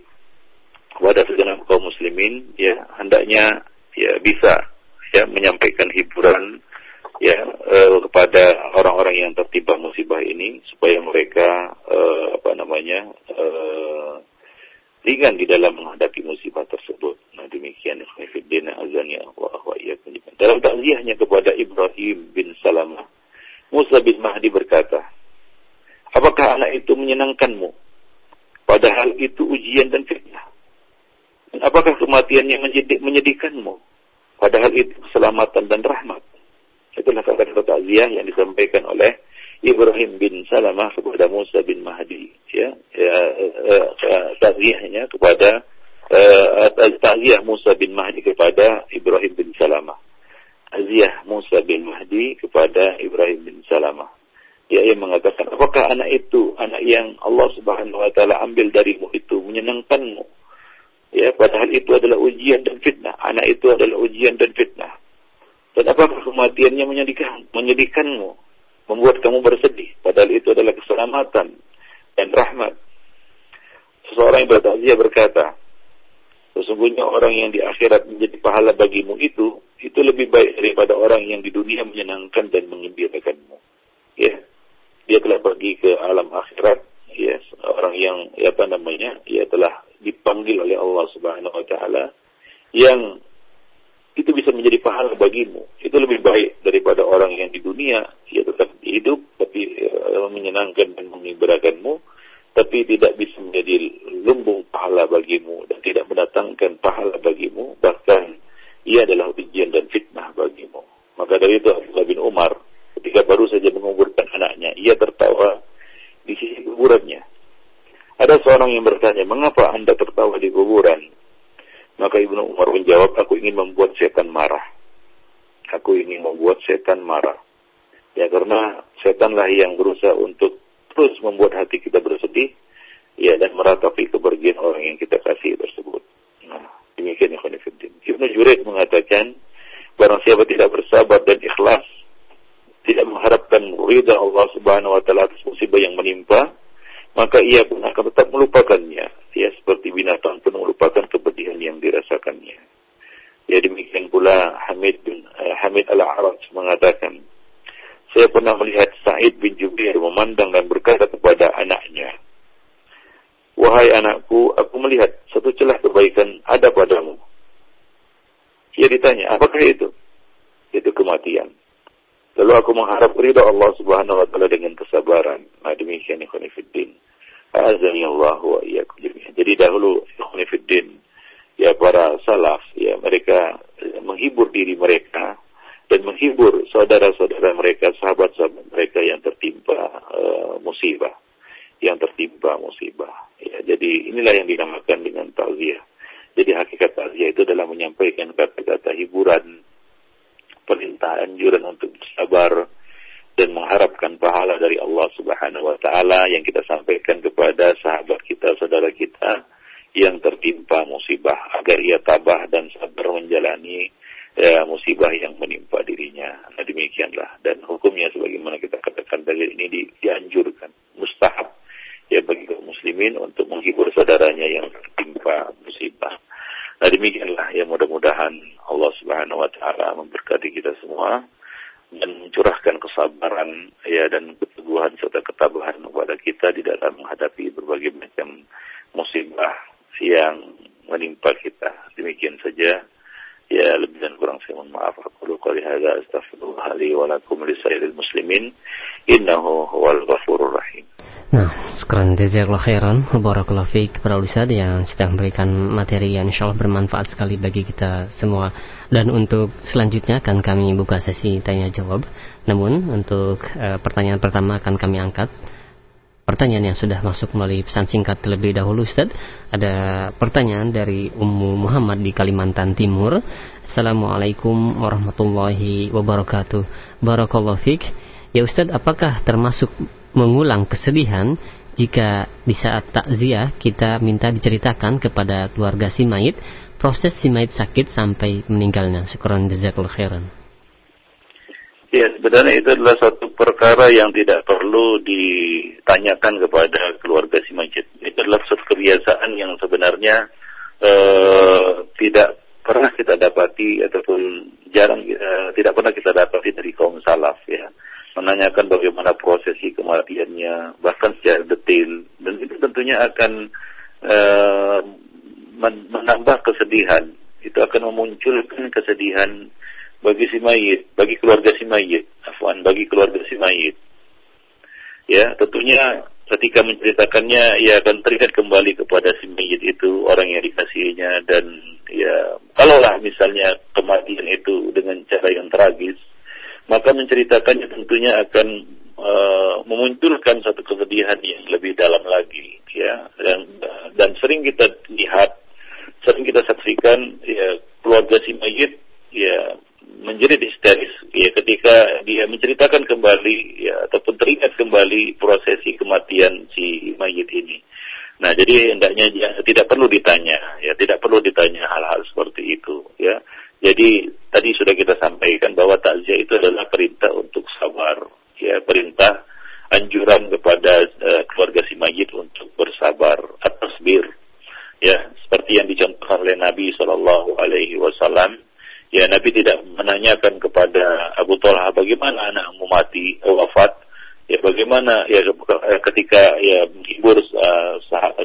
kepada segenap kaum muslimin ya hendaknya ya bisa ya menyampaikan hiburan ya uh, kepada orang-orang yang tertimpa musibah ini supaya mereka uh, apa namanya uh, ringan di dalam menghadapi musibah tersebut. Nah demikian ikhwanifiddin azani Allah wa Dalam takziahnya kepada Ibrahim bin Salamah, Musa bin Mahdi berkata, Apakah anak itu menyenangkanmu? Padahal itu ujian dan fitnah. Dan apakah kematiannya menyedihkanmu? Padahal itu keselamatan dan rahmat. Itulah kata-kata takziah yang disampaikan oleh Ibrahim bin Salamah kepada Musa bin Mahdi. Ya, ya uh, uh, takziahnya kepada uh, takziah Musa bin Mahdi kepada Ibrahim bin Salamah. Takziah Musa bin Mahdi kepada Ibrahim bin Salamah. Ya, ia mengatakan, apakah anak itu, anak yang Allah Subhanahu Wa Taala ambil darimu itu menyenangkanmu? Ya, padahal itu adalah ujian dan fitnah. Anak itu adalah ujian dan fitnah. Dan apakah kematiannya menyedihkan, menyedihkanmu, membuat kamu bersedih, padahal itu adalah keselamatan dan rahmat. Seseorang yang bertakziah berkata, sesungguhnya orang yang di akhirat menjadi pahala bagimu itu, itu lebih baik daripada orang yang di dunia menyenangkan dan mengembirakanmu. Ya, dia telah pergi ke alam akhirat, ya, orang yang ya apa namanya, dia telah oleh Allah Subhanahu Wa Taala yang itu bisa menjadi pahala bagimu. Itu lebih baik daripada orang yang di dunia, ia tetap hidup, tapi uh, menyenangkan dan mengibarakanmu, tapi tidak bisa menjadi lumbung pahala bagimu dan tidak mendatangkan pahala bagimu, bahkan ia adalah ujian dan fitnah bagimu. Maka dari itu Abdullah bin Umar ketika baru saja menguburkan anaknya, ia tertawa di sisi kuburannya. Ada seorang yang bertanya, mengapa anda tertawa di kuburan? Maka Ibnu Umar menjawab, aku ingin membuat setan marah. Aku ingin membuat setan marah. Ya karena setanlah yang berusaha untuk terus membuat hati kita bersedih, ya dan meratapi kepergian orang yang kita kasih tersebut. Nah, demikian ikhwan fillah. Ibnu Jurid mengatakan, barang siapa tidak bersabar dan ikhlas, tidak mengharapkan ridha Allah Subhanahu wa taala atas musibah yang menimpa, maka ia pun akan tetap melupakannya. Ya seperti binatang pun melupakan kepedihan yang dirasakannya. Ya demikian pula Hamid bin uh, Hamid al-Araj mengatakan, saya pernah melihat Sa'id bin Jubair memandang dan berkata kepada anaknya, Wahai anakku, aku melihat satu celah kebaikan ada padamu. Ia ditanya, apakah itu? Itu kematian. Lalu aku mengharap ridha Allah Subhanahu wa taala dengan kesabaran. Nah, demikian ikhwan fillah. Allah wa iyyakum Jadi dahulu ikhwan fillah ya para salaf ya mereka menghibur diri mereka dan menghibur saudara-saudara mereka, sahabat-sahabat mereka yang tertimpa uh, musibah, yang tertimpa musibah. Ya, jadi inilah yang dinamakan dengan takziah. Jadi hakikat takziah itu adalah menyampaikan kata-kata hiburan, perintah anjuran untuk bersabar dan mengharapkan pahala dari Allah Subhanahu wa taala yang kita sampaikan kepada sahabat kita, saudara kita yang tertimpa musibah agar ia tabah dan sabar menjalani ya, musibah yang menimpa dirinya. Nah demikianlah dan hukumnya sebagaimana kita katakan tadi ini di, dianjurkan mustahab ya bagi kaum muslimin untuk menghibur saudaranya yang tertimpa musibah. Nah demikianlah ya mudah-mudahan Allah Subhanahu wa taala memberkati kita semua dan mencurahkan kesabaran ya dan keteguhan serta ketabahan kepada kita di dalam menghadapi berbagai macam musibah yang menimpa kita. Demikian saja. Ya lebih dan kurang saya mohon maaf. Aku qali hadza astaghfirullah li wa lakum li muslimin. Innahu huwal ghafurur rahim. Nah, sekarang jazakallah khairan. Barakallah fiqh para ustaz yang sudah memberikan materi yang insya Allah bermanfaat sekali bagi kita semua. Dan untuk selanjutnya akan kami buka sesi tanya jawab. Namun untuk uh, pertanyaan pertama akan kami angkat Pertanyaan yang sudah masuk melalui pesan singkat terlebih dahulu Ustaz Ada pertanyaan dari Ummu Muhammad di Kalimantan Timur Assalamualaikum warahmatullahi wabarakatuh Barakallah fiqh Ya Ustaz apakah termasuk mengulang kesedihan jika di saat takziah kita minta diceritakan kepada keluarga si mayit proses si mayit sakit sampai meninggalnya. Syukran jazakallahu khairan. Ya, sebenarnya itu adalah satu perkara yang tidak perlu ditanyakan kepada keluarga si mayit. Itu adalah satu kebiasaan yang sebenarnya uh, tidak pernah kita dapati ataupun jarang uh, tidak pernah kita dapati dari kaum salaf ya menanyakan bagaimana prosesi kematiannya, bahkan secara detail. Dan itu tentunya akan uh, menambah kesedihan. Itu akan memunculkan kesedihan bagi si mayit, bagi keluarga si mayit, afwan, bagi keluarga si mayit. Ya, tentunya ketika menceritakannya ia akan teringat kembali kepada si mayit itu orang yang dikasihinya. Dan ya kalaulah misalnya kematian itu dengan cara yang tragis maka menceritakannya tentunya akan uh, memunculkan satu kesedihan yang lebih dalam lagi ya. Dan dan sering kita lihat sering kita saksikan ya keluarga si mayit menjadi histeris ya ketika dia menceritakan kembali ya ataupun teringat kembali prosesi kematian si mayit ini. Nah, jadi hendaknya ya, tidak perlu ditanya, ya tidak perlu ditanya hal-hal seperti itu, ya. Jadi tadi sudah kita sampaikan bahwa takziah itu adalah perintah untuk sabar, ya perintah anjuran kepada uh, keluarga si mayit untuk bersabar atas bir, ya seperti yang dicontohkan oleh Nabi Wasallam. Ya Nabi tidak menanyakan kepada Abu Talha bagaimana anakmu mati eh, wafat, ya bagaimana? Ya ketika ya menghibur uh,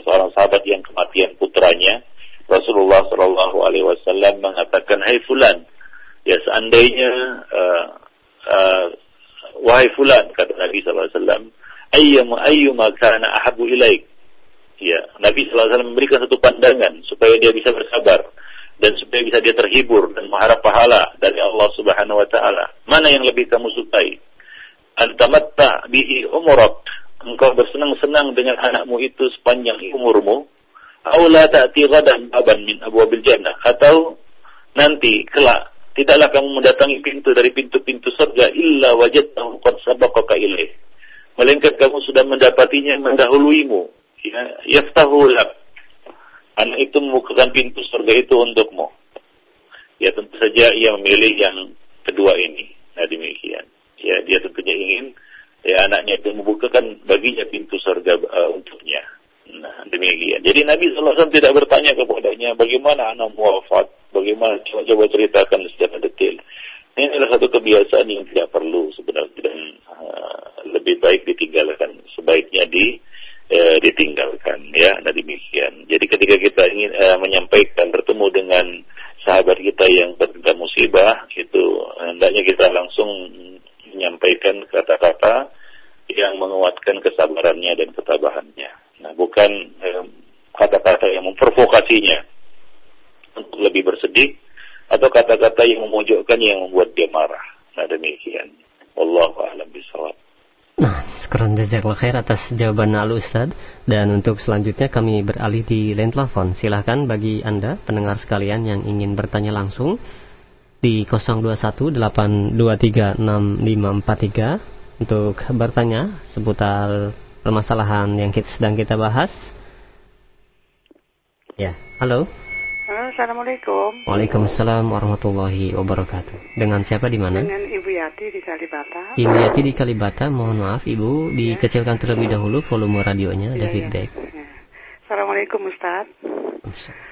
seorang sahabat yang kematian putranya, Rasulullah Shallallahu Alaihi Wasallam mengatakan, Hai Fulan, ya seandainya uh, uh, wahai Fulan kata Nabi Shallallahu Alaihi Wasallam, ayyama ayyuma kana ahabu ilaik. Ya, Nabi Shallallahu Alaihi Wasallam memberikan satu pandangan supaya dia bisa bersabar dan supaya bisa dia terhibur dan mengharap pahala dari Allah Subhanahu Wa Taala. Mana yang lebih kamu sukai? Antamatta bihi umurak. Engkau bersenang-senang dengan anakmu itu sepanjang umurmu Aw la ta'ti ghadan baban min abwabil jannah atau nanti kelak tidaklah kamu mendatangi pintu dari pintu-pintu surga illa wajadtahu qad sabaqaka ilaih melainkan kamu sudah mendapatinya mendahuluimu ya yaftahu lak anak itu membukakan pintu surga itu untukmu ya tentu saja ia memilih yang kedua ini nah demikian ya dia tentunya ingin ya anaknya itu membukakan baginya pintu surga uh, untuknya Nah, demikian. Jadi Nabi SAW tidak bertanya kepadanya bagaimana anak wafat, bagaimana coba-coba ceritakan secara detail. Ini adalah satu kebiasaan yang tidak perlu sebenarnya dan uh, lebih baik ditinggalkan. Sebaiknya di uh, ditinggalkan ya nah demikian. Jadi ketika kita ingin uh, menyampaikan bertemu dengan sahabat kita yang tertimpa musibah itu hendaknya kita langsung menyampaikan kata-kata yang menguatkan kesabarannya dan ketabahannya. Nah bukan kata-kata uh, yang memprovokasinya untuk lebih bersedih atau kata-kata yang memojokkan yang membuat dia marah. Nah demikian. Wallahu a'lam bishawab Nah, sekarang jazakallah khair atas jawaban Al Ustaz dan untuk selanjutnya kami beralih di line telepon. Silahkan bagi Anda pendengar sekalian yang ingin bertanya langsung di 0218236543 untuk bertanya seputar permasalahan yang kita, sedang kita bahas. Ya, halo. Assalamualaikum. Waalaikumsalam warahmatullahi wabarakatuh. Dengan siapa di mana? Dengan Ibu Yati di Kalibata. Ibu Yati di Kalibata, mohon maaf Ibu dikecilkan terlebih dahulu volume radionya ada ya, feedback. Ya. Assalamualaikum Ustaz.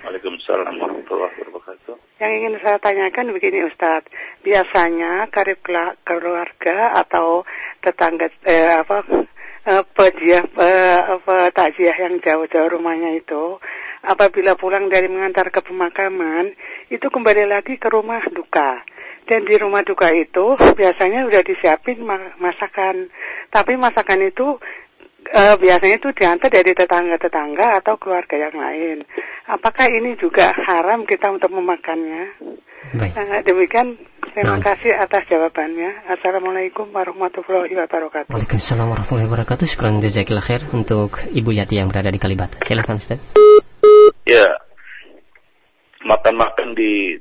Waalaikumsalam warahmatullahi wabarakatuh. Yang ingin saya tanyakan begini Ustaz, biasanya karib keluarga atau tetangga eh, apa eh, pejiah eh, apa takziah yang jauh-jauh rumahnya itu apabila pulang dari mengantar ke pemakaman, itu kembali lagi ke rumah duka. Dan di rumah duka itu biasanya sudah disiapin masakan. Tapi masakan itu e, biasanya itu diantar dari tetangga-tetangga atau keluarga yang lain. Apakah ini juga haram kita untuk memakannya? Baik. Nah, demikian terima nah. kasih atas jawabannya. Assalamualaikum warahmatullahi wabarakatuh. Waalaikumsalam warahmatullahi wabarakatuh. Syukur jazakillah khair untuk Ibu Yati yang berada di Kalibata. Silakan Ustaz. Ya, makan-makan di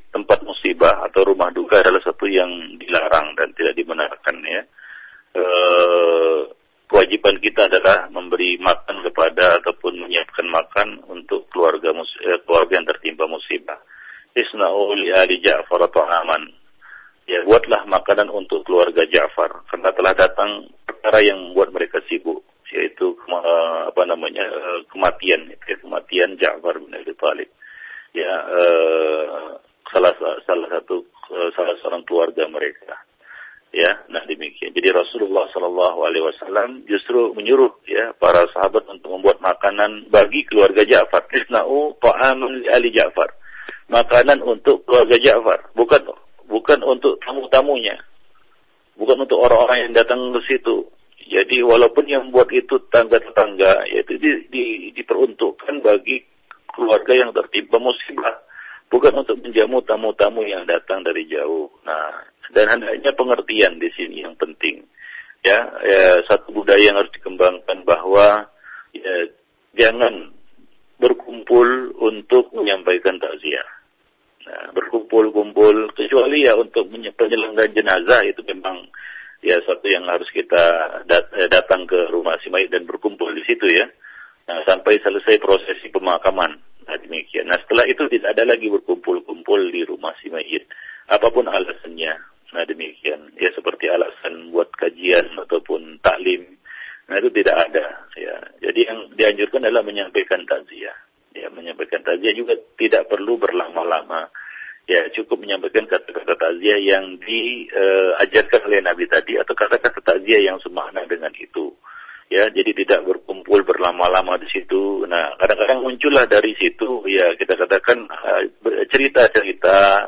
ya kita katakan uh, cerita-cerita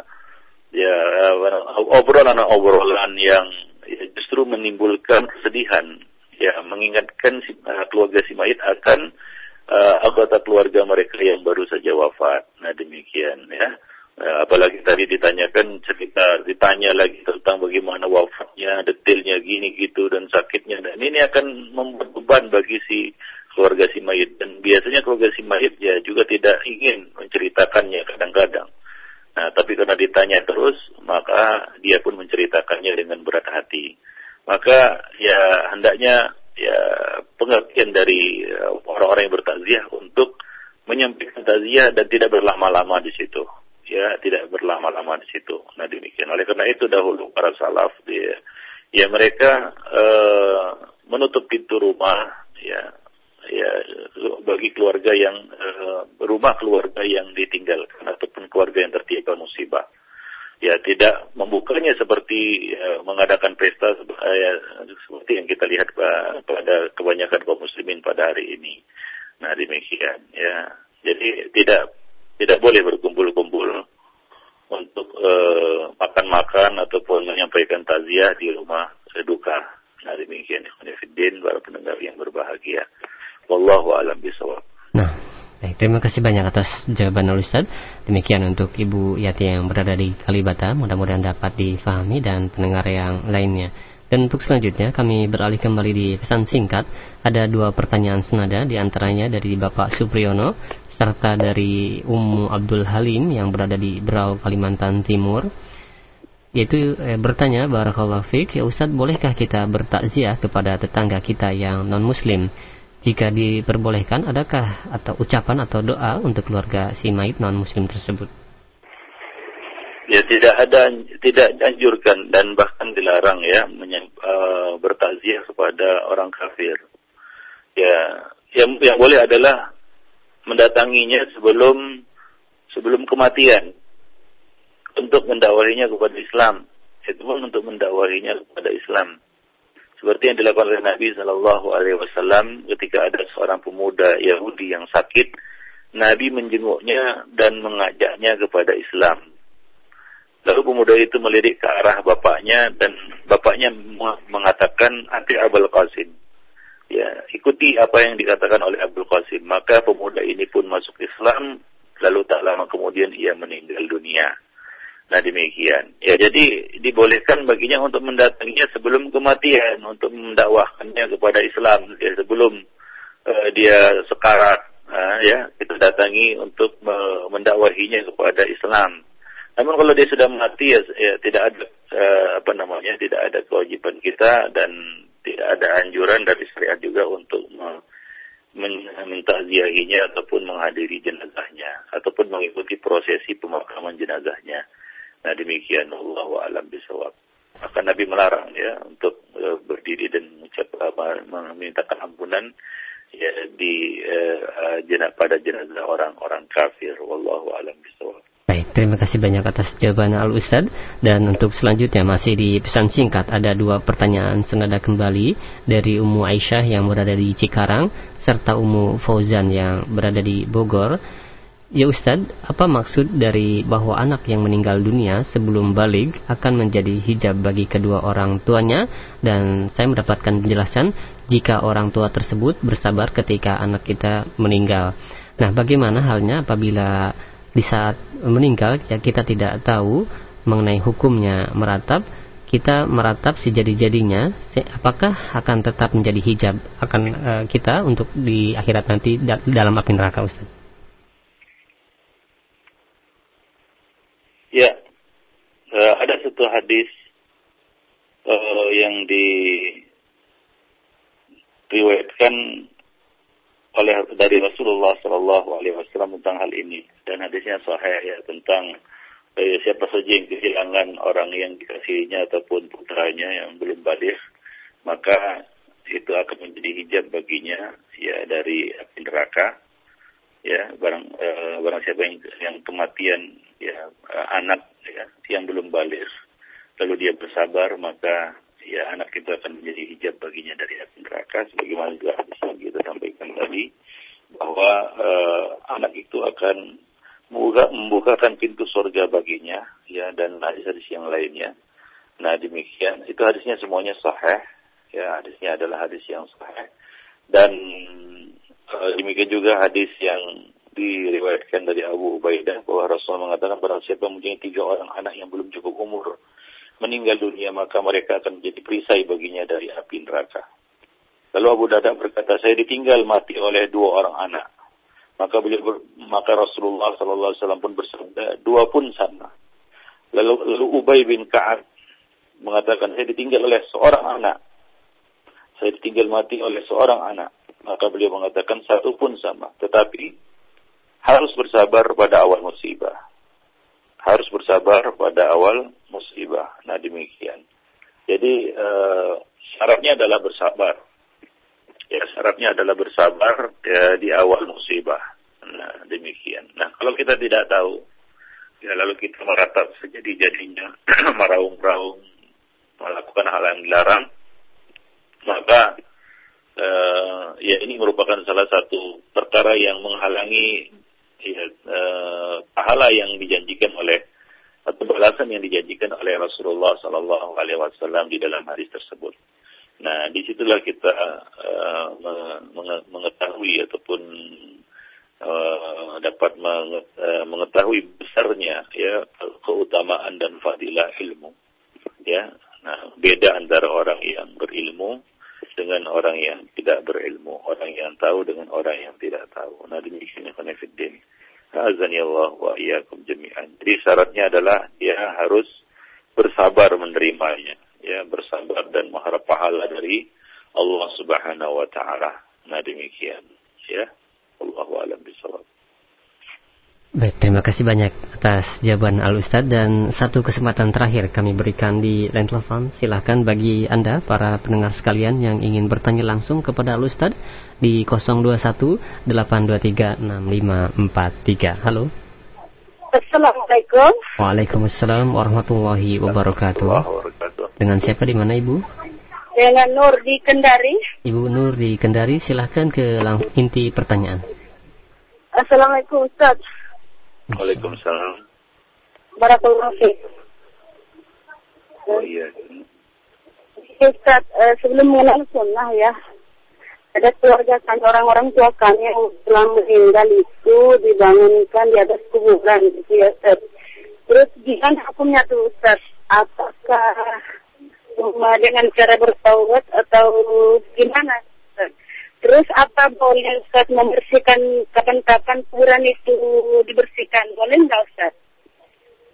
ya obrolan-obrolan yang ya, justru menimbulkan kesedihan. Ya, mengingatkan si, uh, keluarga si mayit akan uh, anggota keluarga mereka yang baru saja wafat. Nah, demikian ya. Ya, apalagi tadi ditanyakan cerita, ditanya lagi tentang bagaimana wafatnya, detailnya gini gitu dan sakitnya. Dan ini akan membuat beban bagi si keluarga si mayit. Dan biasanya keluarga si mayit ya juga tidak ingin menceritakannya kadang-kadang. Nah, tapi karena ditanya terus, maka dia pun menceritakannya dengan berat hati. Maka ya hendaknya ya pengertian dari eh, orang-orang yang bertakziah untuk menyampaikan takziah dan tidak berlama-lama di situ ya tidak berlama-lama di situ. Nah demikian. Oleh karena itu dahulu para salaf dia ya mereka uh, menutup pintu rumah ya ya bagi keluarga yang uh, rumah keluarga yang ditinggalkan ataupun keluarga yang tertimpa musibah. ya tidak membukanya seperti ya, mengadakan pesta ya, seperti yang kita lihat pada kebanyakan kaum muslimin pada hari ini. Nah demikian ya. Jadi tidak tidak boleh berkumpul-kumpul untuk uh, makan-makan ataupun menyampaikan taziah di rumah duka. Nah demikian Ikhwanifiddin para pendengar yang berbahagia. Wallahu alam bisawab. Nah, baik terima kasih banyak atas jawaban Ustaz. Demikian untuk Ibu Yati yang berada di Kalibata, mudah-mudahan dapat difahami dan pendengar yang lainnya. Dan untuk selanjutnya kami beralih kembali di pesan singkat. Ada dua pertanyaan senada di antaranya dari Bapak Supriyono serta dari Ummu Abdul Halim yang berada di Berau, Kalimantan Timur. Yaitu eh, bertanya Barakallahu Fik, ya Ustadz bolehkah kita bertakziah kepada tetangga kita yang non-muslim? Jika diperbolehkan, adakah atau ucapan atau doa untuk keluarga si mayit non-muslim tersebut? ya tidak ada tidak dianjurkan dan bahkan dilarang ya uh, bertakziah kepada orang kafir. Ya, yang yang boleh adalah mendatanginya sebelum sebelum kematian untuk mendakwahinya kepada Islam. Itu pun untuk mendakwahinya kepada Islam. Seperti yang dilakukan oleh Nabi Shallallahu Alaihi Wasallam ketika ada seorang pemuda Yahudi yang sakit, Nabi menjenguknya dan mengajaknya kepada Islam Lalu pemuda itu melirik ke arah bapaknya dan bapaknya mengatakan anti Abul Qasim. Ya, ikuti apa yang dikatakan oleh Abdul Qasim. Maka pemuda ini pun masuk Islam, lalu tak lama kemudian ia meninggal dunia. Nah demikian. Ya jadi dibolehkan baginya untuk mendatanginya sebelum kematian, untuk mendakwahkannya kepada Islam. Ya, sebelum uh, dia sekarat, uh, ya kita datangi untuk uh, mendakwahinya kepada Islam. Namun kalau dia sudah mati ya, ya tidak ada uh, apa namanya tidak ada kewajiban kita dan tidak ada anjuran dari syariat juga untuk ziahinya ataupun menghadiri jenazahnya ataupun mengikuti prosesi pemakaman jenazahnya. Nah demikian Allah alam bisawab. Maka Nabi melarang ya untuk uh, berdiri dan mengucap uh, memintakan ampunan ya di uh, jenazah pada jenazah orang-orang kafir. Wallahu alam bisawab. Baik, terima kasih banyak atas jawaban Al Ustad dan untuk selanjutnya masih di pesan singkat ada dua pertanyaan senada kembali dari Ummu Aisyah yang berada di Cikarang serta Ummu Fauzan yang berada di Bogor. Ya Ustad, apa maksud dari bahwa anak yang meninggal dunia sebelum balik akan menjadi hijab bagi kedua orang tuanya dan saya mendapatkan penjelasan jika orang tua tersebut bersabar ketika anak kita meninggal. Nah, bagaimana halnya apabila di saat meninggal ya kita tidak tahu mengenai hukumnya meratap kita meratap sejadi-jadinya apakah akan tetap menjadi hijab akan uh, kita untuk di akhirat nanti da dalam api neraka Ustaz Ya uh, ada satu hadis uh, yang diriwayatkan oleh dari Rasulullah Shallallahu Alaihi Wasallam tentang hal ini. Dan hadisnya sahih ya tentang eh, siapa saja yang kehilangan orang yang dikasihinya ataupun putranya yang belum balik maka itu akan menjadi hijab baginya ya dari api neraka. Ya barang eh, barang siapa yang yang kematian ya eh, anak ya yang belum balik. Lalu dia bersabar maka ya anak itu akan menjadi hijab baginya dari api neraka. Sebagaimana juga hadis yang kita sampaikan tadi bahwa uh, anak itu akan membuka, membukakan pintu surga baginya ya dan hadis-hadis yang lainnya. Nah demikian. Itu hadisnya semuanya sahih ya hadisnya adalah hadis yang sahih. Dan uh, demikian juga hadis yang diriwayatkan dari Abu Ubaidah bahwa Rasulullah mengatakan barang siapa mempunyai tiga orang anak yang belum cukup umur meninggal dunia maka mereka akan menjadi perisai baginya dari api neraka. Lalu Abu Dada berkata, saya ditinggal mati oleh dua orang anak. Maka beliau ber, maka Rasulullah Sallallahu Alaihi Wasallam pun bersabda, dua pun sama. Lalu, lalu Ubay bin Kaab mengatakan, saya ditinggal oleh seorang anak. Saya ditinggal mati oleh seorang anak. Maka beliau mengatakan, satu pun sama. Tetapi harus bersabar pada awal musibah harus bersabar pada awal musibah. Nah demikian. Jadi uh, syaratnya adalah bersabar. Ya syaratnya adalah bersabar ya, di awal musibah. Nah demikian. Nah kalau kita tidak tahu ya lalu kita meratap sejadi-jadinya meraung-raung melakukan hal yang dilarang maka uh, ya ini merupakan salah satu perkara yang menghalangi ya, uh, pahala yang dijanjikan oleh atau balasan yang dijanjikan oleh Rasulullah Sallallahu Alaihi Wasallam di dalam hadis tersebut. Nah, di situlah kita uh, mengetahui ataupun uh, dapat mengetahui besarnya ya keutamaan dan fadilah ilmu. Ya, nah beda antara orang yang berilmu dengan orang yang tidak berilmu, orang yang tahu dengan orang yang tidak tahu. Nah demikian Khonifuddin. Azani Allah wa iyyakum jami'an. Jadi syaratnya adalah dia harus bersabar menerimanya, ya, bersabar dan mengharap pahala dari Allah Subhanahu wa taala. Nah demikian, ya. Allahu a'lam bishawab. Baik, terima kasih banyak atas jawaban Al Ustadz dan satu kesempatan terakhir kami berikan di line telepon. Silahkan bagi Anda para pendengar sekalian yang ingin bertanya langsung kepada Al Ustadz di 021 823 6543. Halo. Assalamualaikum. Waalaikumsalam warahmatullahi wabarakatuh. Dengan siapa di mana Ibu? Dengan Nur di Kendari. Ibu Nur di Kendari, silahkan ke inti pertanyaan. Assalamualaikum Ustaz. Waalaikumsalam. Barakallahu. Oh iya. Ustaz, eh, sebelum mengenal sunnah ya, ada keluarga kami, orang-orang tua kami yang telah meninggal itu dibangunkan di atas kuburan gitu ya Ustaz. Terus gimana hukumnya tuh Ustaz? Apakah cuma dengan cara bertaubat atau gimana? Terus apa boleh Ustaz membersihkan kapan-kapan kuburan itu dibersihkan? Boleh nggak Ustaz?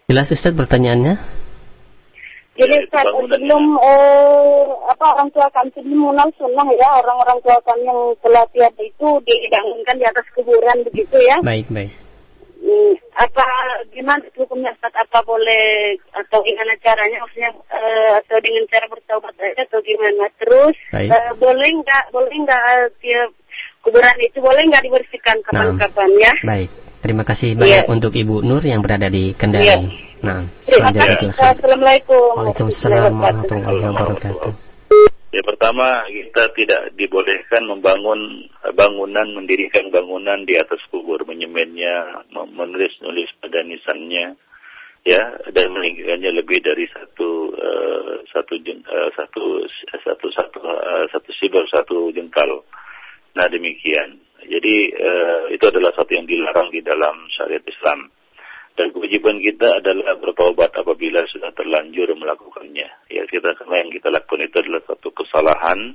Jelas Ustaz pertanyaannya? Jadi Ustaz, sebelum eh, apa orang tua kami sebelum mengenal sunnah ya orang-orang tua kami yang telah tiada itu dibangunkan di atas kuburan begitu ya? Baik baik. Hmm, apa gimana hukumnya Ustaz? Apa boleh atau gimana caranya maksudnya uh, atau dengan cara bertaubat saja atau gimana? Terus uh, boleh nggak boleh nggak tiap kuburan itu boleh nggak dibersihkan kapan-kapan nah, ya? Baik. Terima kasih banyak yeah. untuk Ibu Nur yang berada di Kendari. Yeah. Nah, selanjutnya. Assalamualaikum. Waalaikumsalam warahmatullahi wabarakatuh. Ya pertama kita tidak dibolehkan membangun bangunan, mendirikan bangunan di atas kubur, menyemennya, menulis-nulis pada nisannya, ya dan meninggikannya lebih dari satu uh, satu uh, satu satu satu uh, satu sibel satu jengkal. Nah demikian. Jadi uh, itu adalah satu yang dilarang di dalam syariat Islam. Dan kewajiban kita adalah bertaubat apabila sudah terlanjur melakukannya. Ya kita karena yang kita lakukan itu adalah satu kesalahan,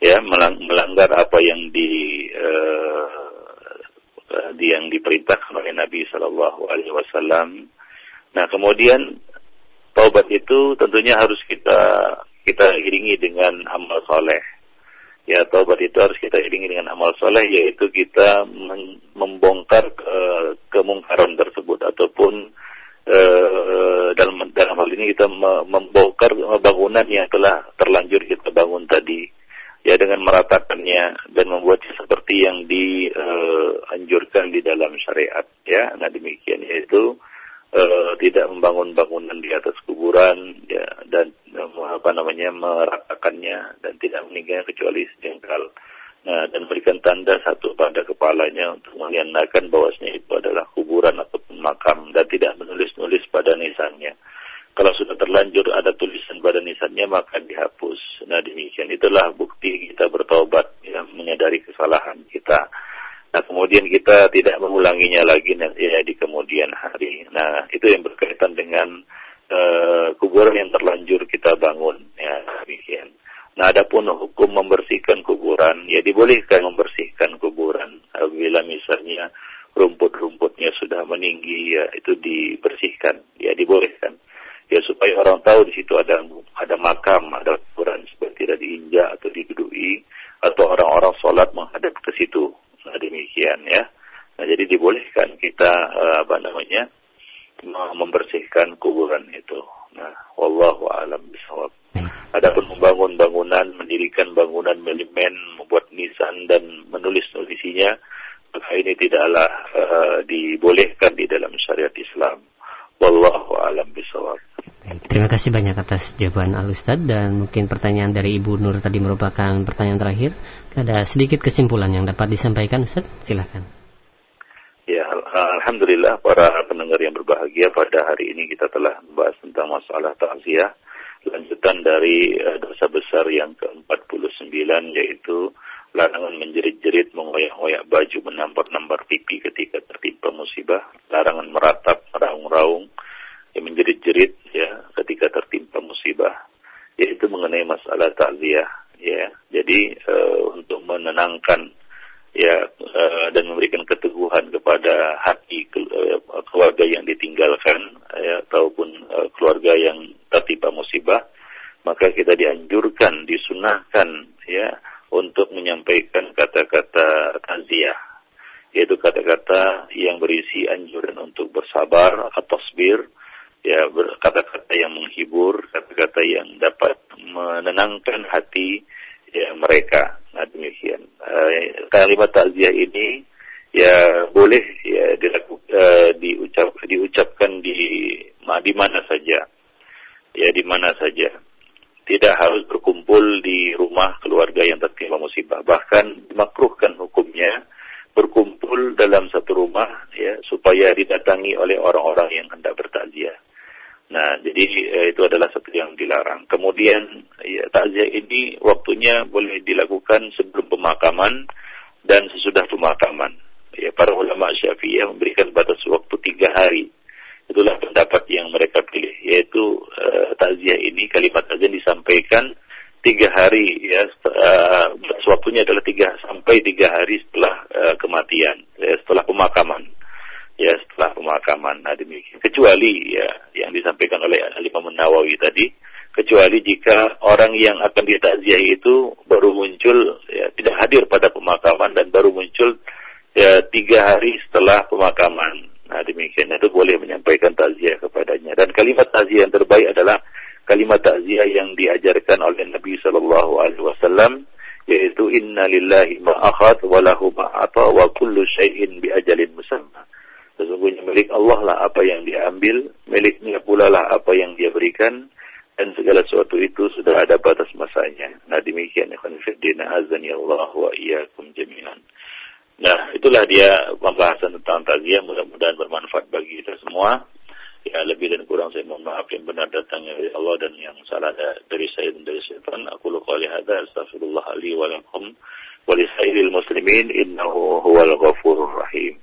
ya melanggar apa yang di uh, yang diperintahkan oleh Nabi Shallallahu Alaihi Wasallam. Nah kemudian taubat itu tentunya harus kita kita iringi dengan amal soleh ya taubat itu harus kita iringi dengan amal soleh yaitu kita membongkar uh, kemungkaran tersebut. Ataupun uh, dalam dalam hal ini kita membongkar bangunan yang telah terlanjur kita bangun tadi. Ya dengan meratakannya dan membuatnya seperti yang dianjurkan uh, di dalam syariat. Ya nah demikian yaitu uh, tidak membangun bangunan di atas kuburan ya dan uh, apa namanya meratakannya dan tidak meninggalkan kecuali sejengkal. Nah, dan berikan tanda satu pada kepalanya untuk menyandarkan bahwasanya itu adalah kuburan ataupun makam dan tidak menulis-nulis pada nisannya. Kalau sudah terlanjur ada tulisan pada nisannya maka dihapus. Nah demikian itulah bukti kita bertobat ya, menyadari kesalahan kita Nah, kemudian kita tidak mengulanginya lagi ya, di kemudian hari. Nah, itu yang berkaitan dengan uh, kuburan yang terlanjur kita bangun. Ya, demikian. Nah, adapun hukum membersihkan kuburan, ya dibolehkan membersihkan kuburan. Apabila misalnya rumput-rumputnya sudah meninggi, ya itu dibersihkan, ya dibolehkan. Ya supaya orang tahu di situ ada ada makam, ada kuburan seperti tidak diinjak atau didudui, atau orang-orang sholat menghadap ke situ. Nah, demikian ya. Nah, jadi dibolehkan kita uh, apa namanya membersihkan kuburan itu. Nah, wallahu alam bisawab. Adapun membangun bangunan, mendirikan bangunan melimen, membuat nisan dan menulis nulisnya, maka ini tidaklah uh, dibolehkan di dalam syariat Islam. Terima kasih banyak atas jawaban Al Ustad dan mungkin pertanyaan dari Ibu Nur tadi merupakan pertanyaan terakhir. Ada sedikit kesimpulan yang dapat disampaikan Ustad? Silahkan. Ya, Alhamdulillah para pendengar yang berbahagia pada hari ini kita telah membahas tentang masalah takziah. Lanjutan dari uh, dosa besar yang ke-49 yaitu larangan menjerit-jerit, mengoyak-oyak baju, menampar-nampar pipi ketika tertimpa musibah, larangan meratap, meraung-raung, yang menjerit-jerit ya ketika tertimpa musibah yaitu mengenai masalah takziah ya jadi uh, untuk menenangkan ya uh, dan memberikan keteguhan kepada hati uh, keluarga yang ditinggalkan ya ataupun uh, keluarga yang tertimpa musibah maka kita dianjurkan disunahkan ya untuk menyampaikan kata-kata takziah yaitu kata-kata yang berisi anjuran untuk bersabar atau tasbir ya kata-kata yang menghibur, kata-kata yang dapat menenangkan hati ya mereka. Nah demikian. Uh, kalimat takziah ini ya boleh ya dilakukan uh, diucap diucapkan di di mana saja. Ya di mana saja. Tidak harus berkumpul di rumah keluarga yang tertimpa musibah. Bahkan dimakruhkan hukumnya berkumpul dalam satu rumah ya supaya didatangi oleh orang-orang yang hendak bertakziah. Nah, jadi eh, itu adalah satu yang dilarang. Kemudian ya, takziah ini waktunya boleh dilakukan sebelum pemakaman dan sesudah pemakaman. Ya, para ulama Syafi'iyah memberikan batas waktu tiga hari. Itulah pendapat yang mereka pilih, yaitu uh, takziah ini kalimat takziah disampaikan tiga hari ya uh, waktunya adalah tiga sampai tiga hari setelah uh, kematian, ya, setelah pemakaman ya setelah pemakaman. Nah demikian. Kecuali ya yang disampaikan oleh Imam Nawawi tadi, kecuali jika orang yang akan ditakziahi itu baru muncul ya tidak hadir pada pemakaman dan baru muncul ya tiga hari setelah pemakaman. Nah demikian itu boleh menyampaikan takziah kepadanya. Dan kalimat takziah yang terbaik adalah kalimat takziah yang diajarkan oleh Nabi Shallallahu Alaihi Wasallam yaitu Inna lillahi ma wa lahu ma wa kullu syai'in bi ajalin musamma. Sesungguhnya milik Allah lah apa yang dia ambil, miliknya pula lah apa yang dia berikan, dan segala sesuatu itu sudah ada batas masanya. Nah demikian ya azan azani Allah wa iyyakum jami'an. Nah itulah dia pembahasan tentang takziah mudah-mudahan Ya lebih dan kurang saya mohon maaf yang benar datangnya dari Allah dan yang salah dari saya dan dari setan. Aku luqali hadza astaghfirullah li wa lakum wa muslimin innahu huwal ghafurur rahim.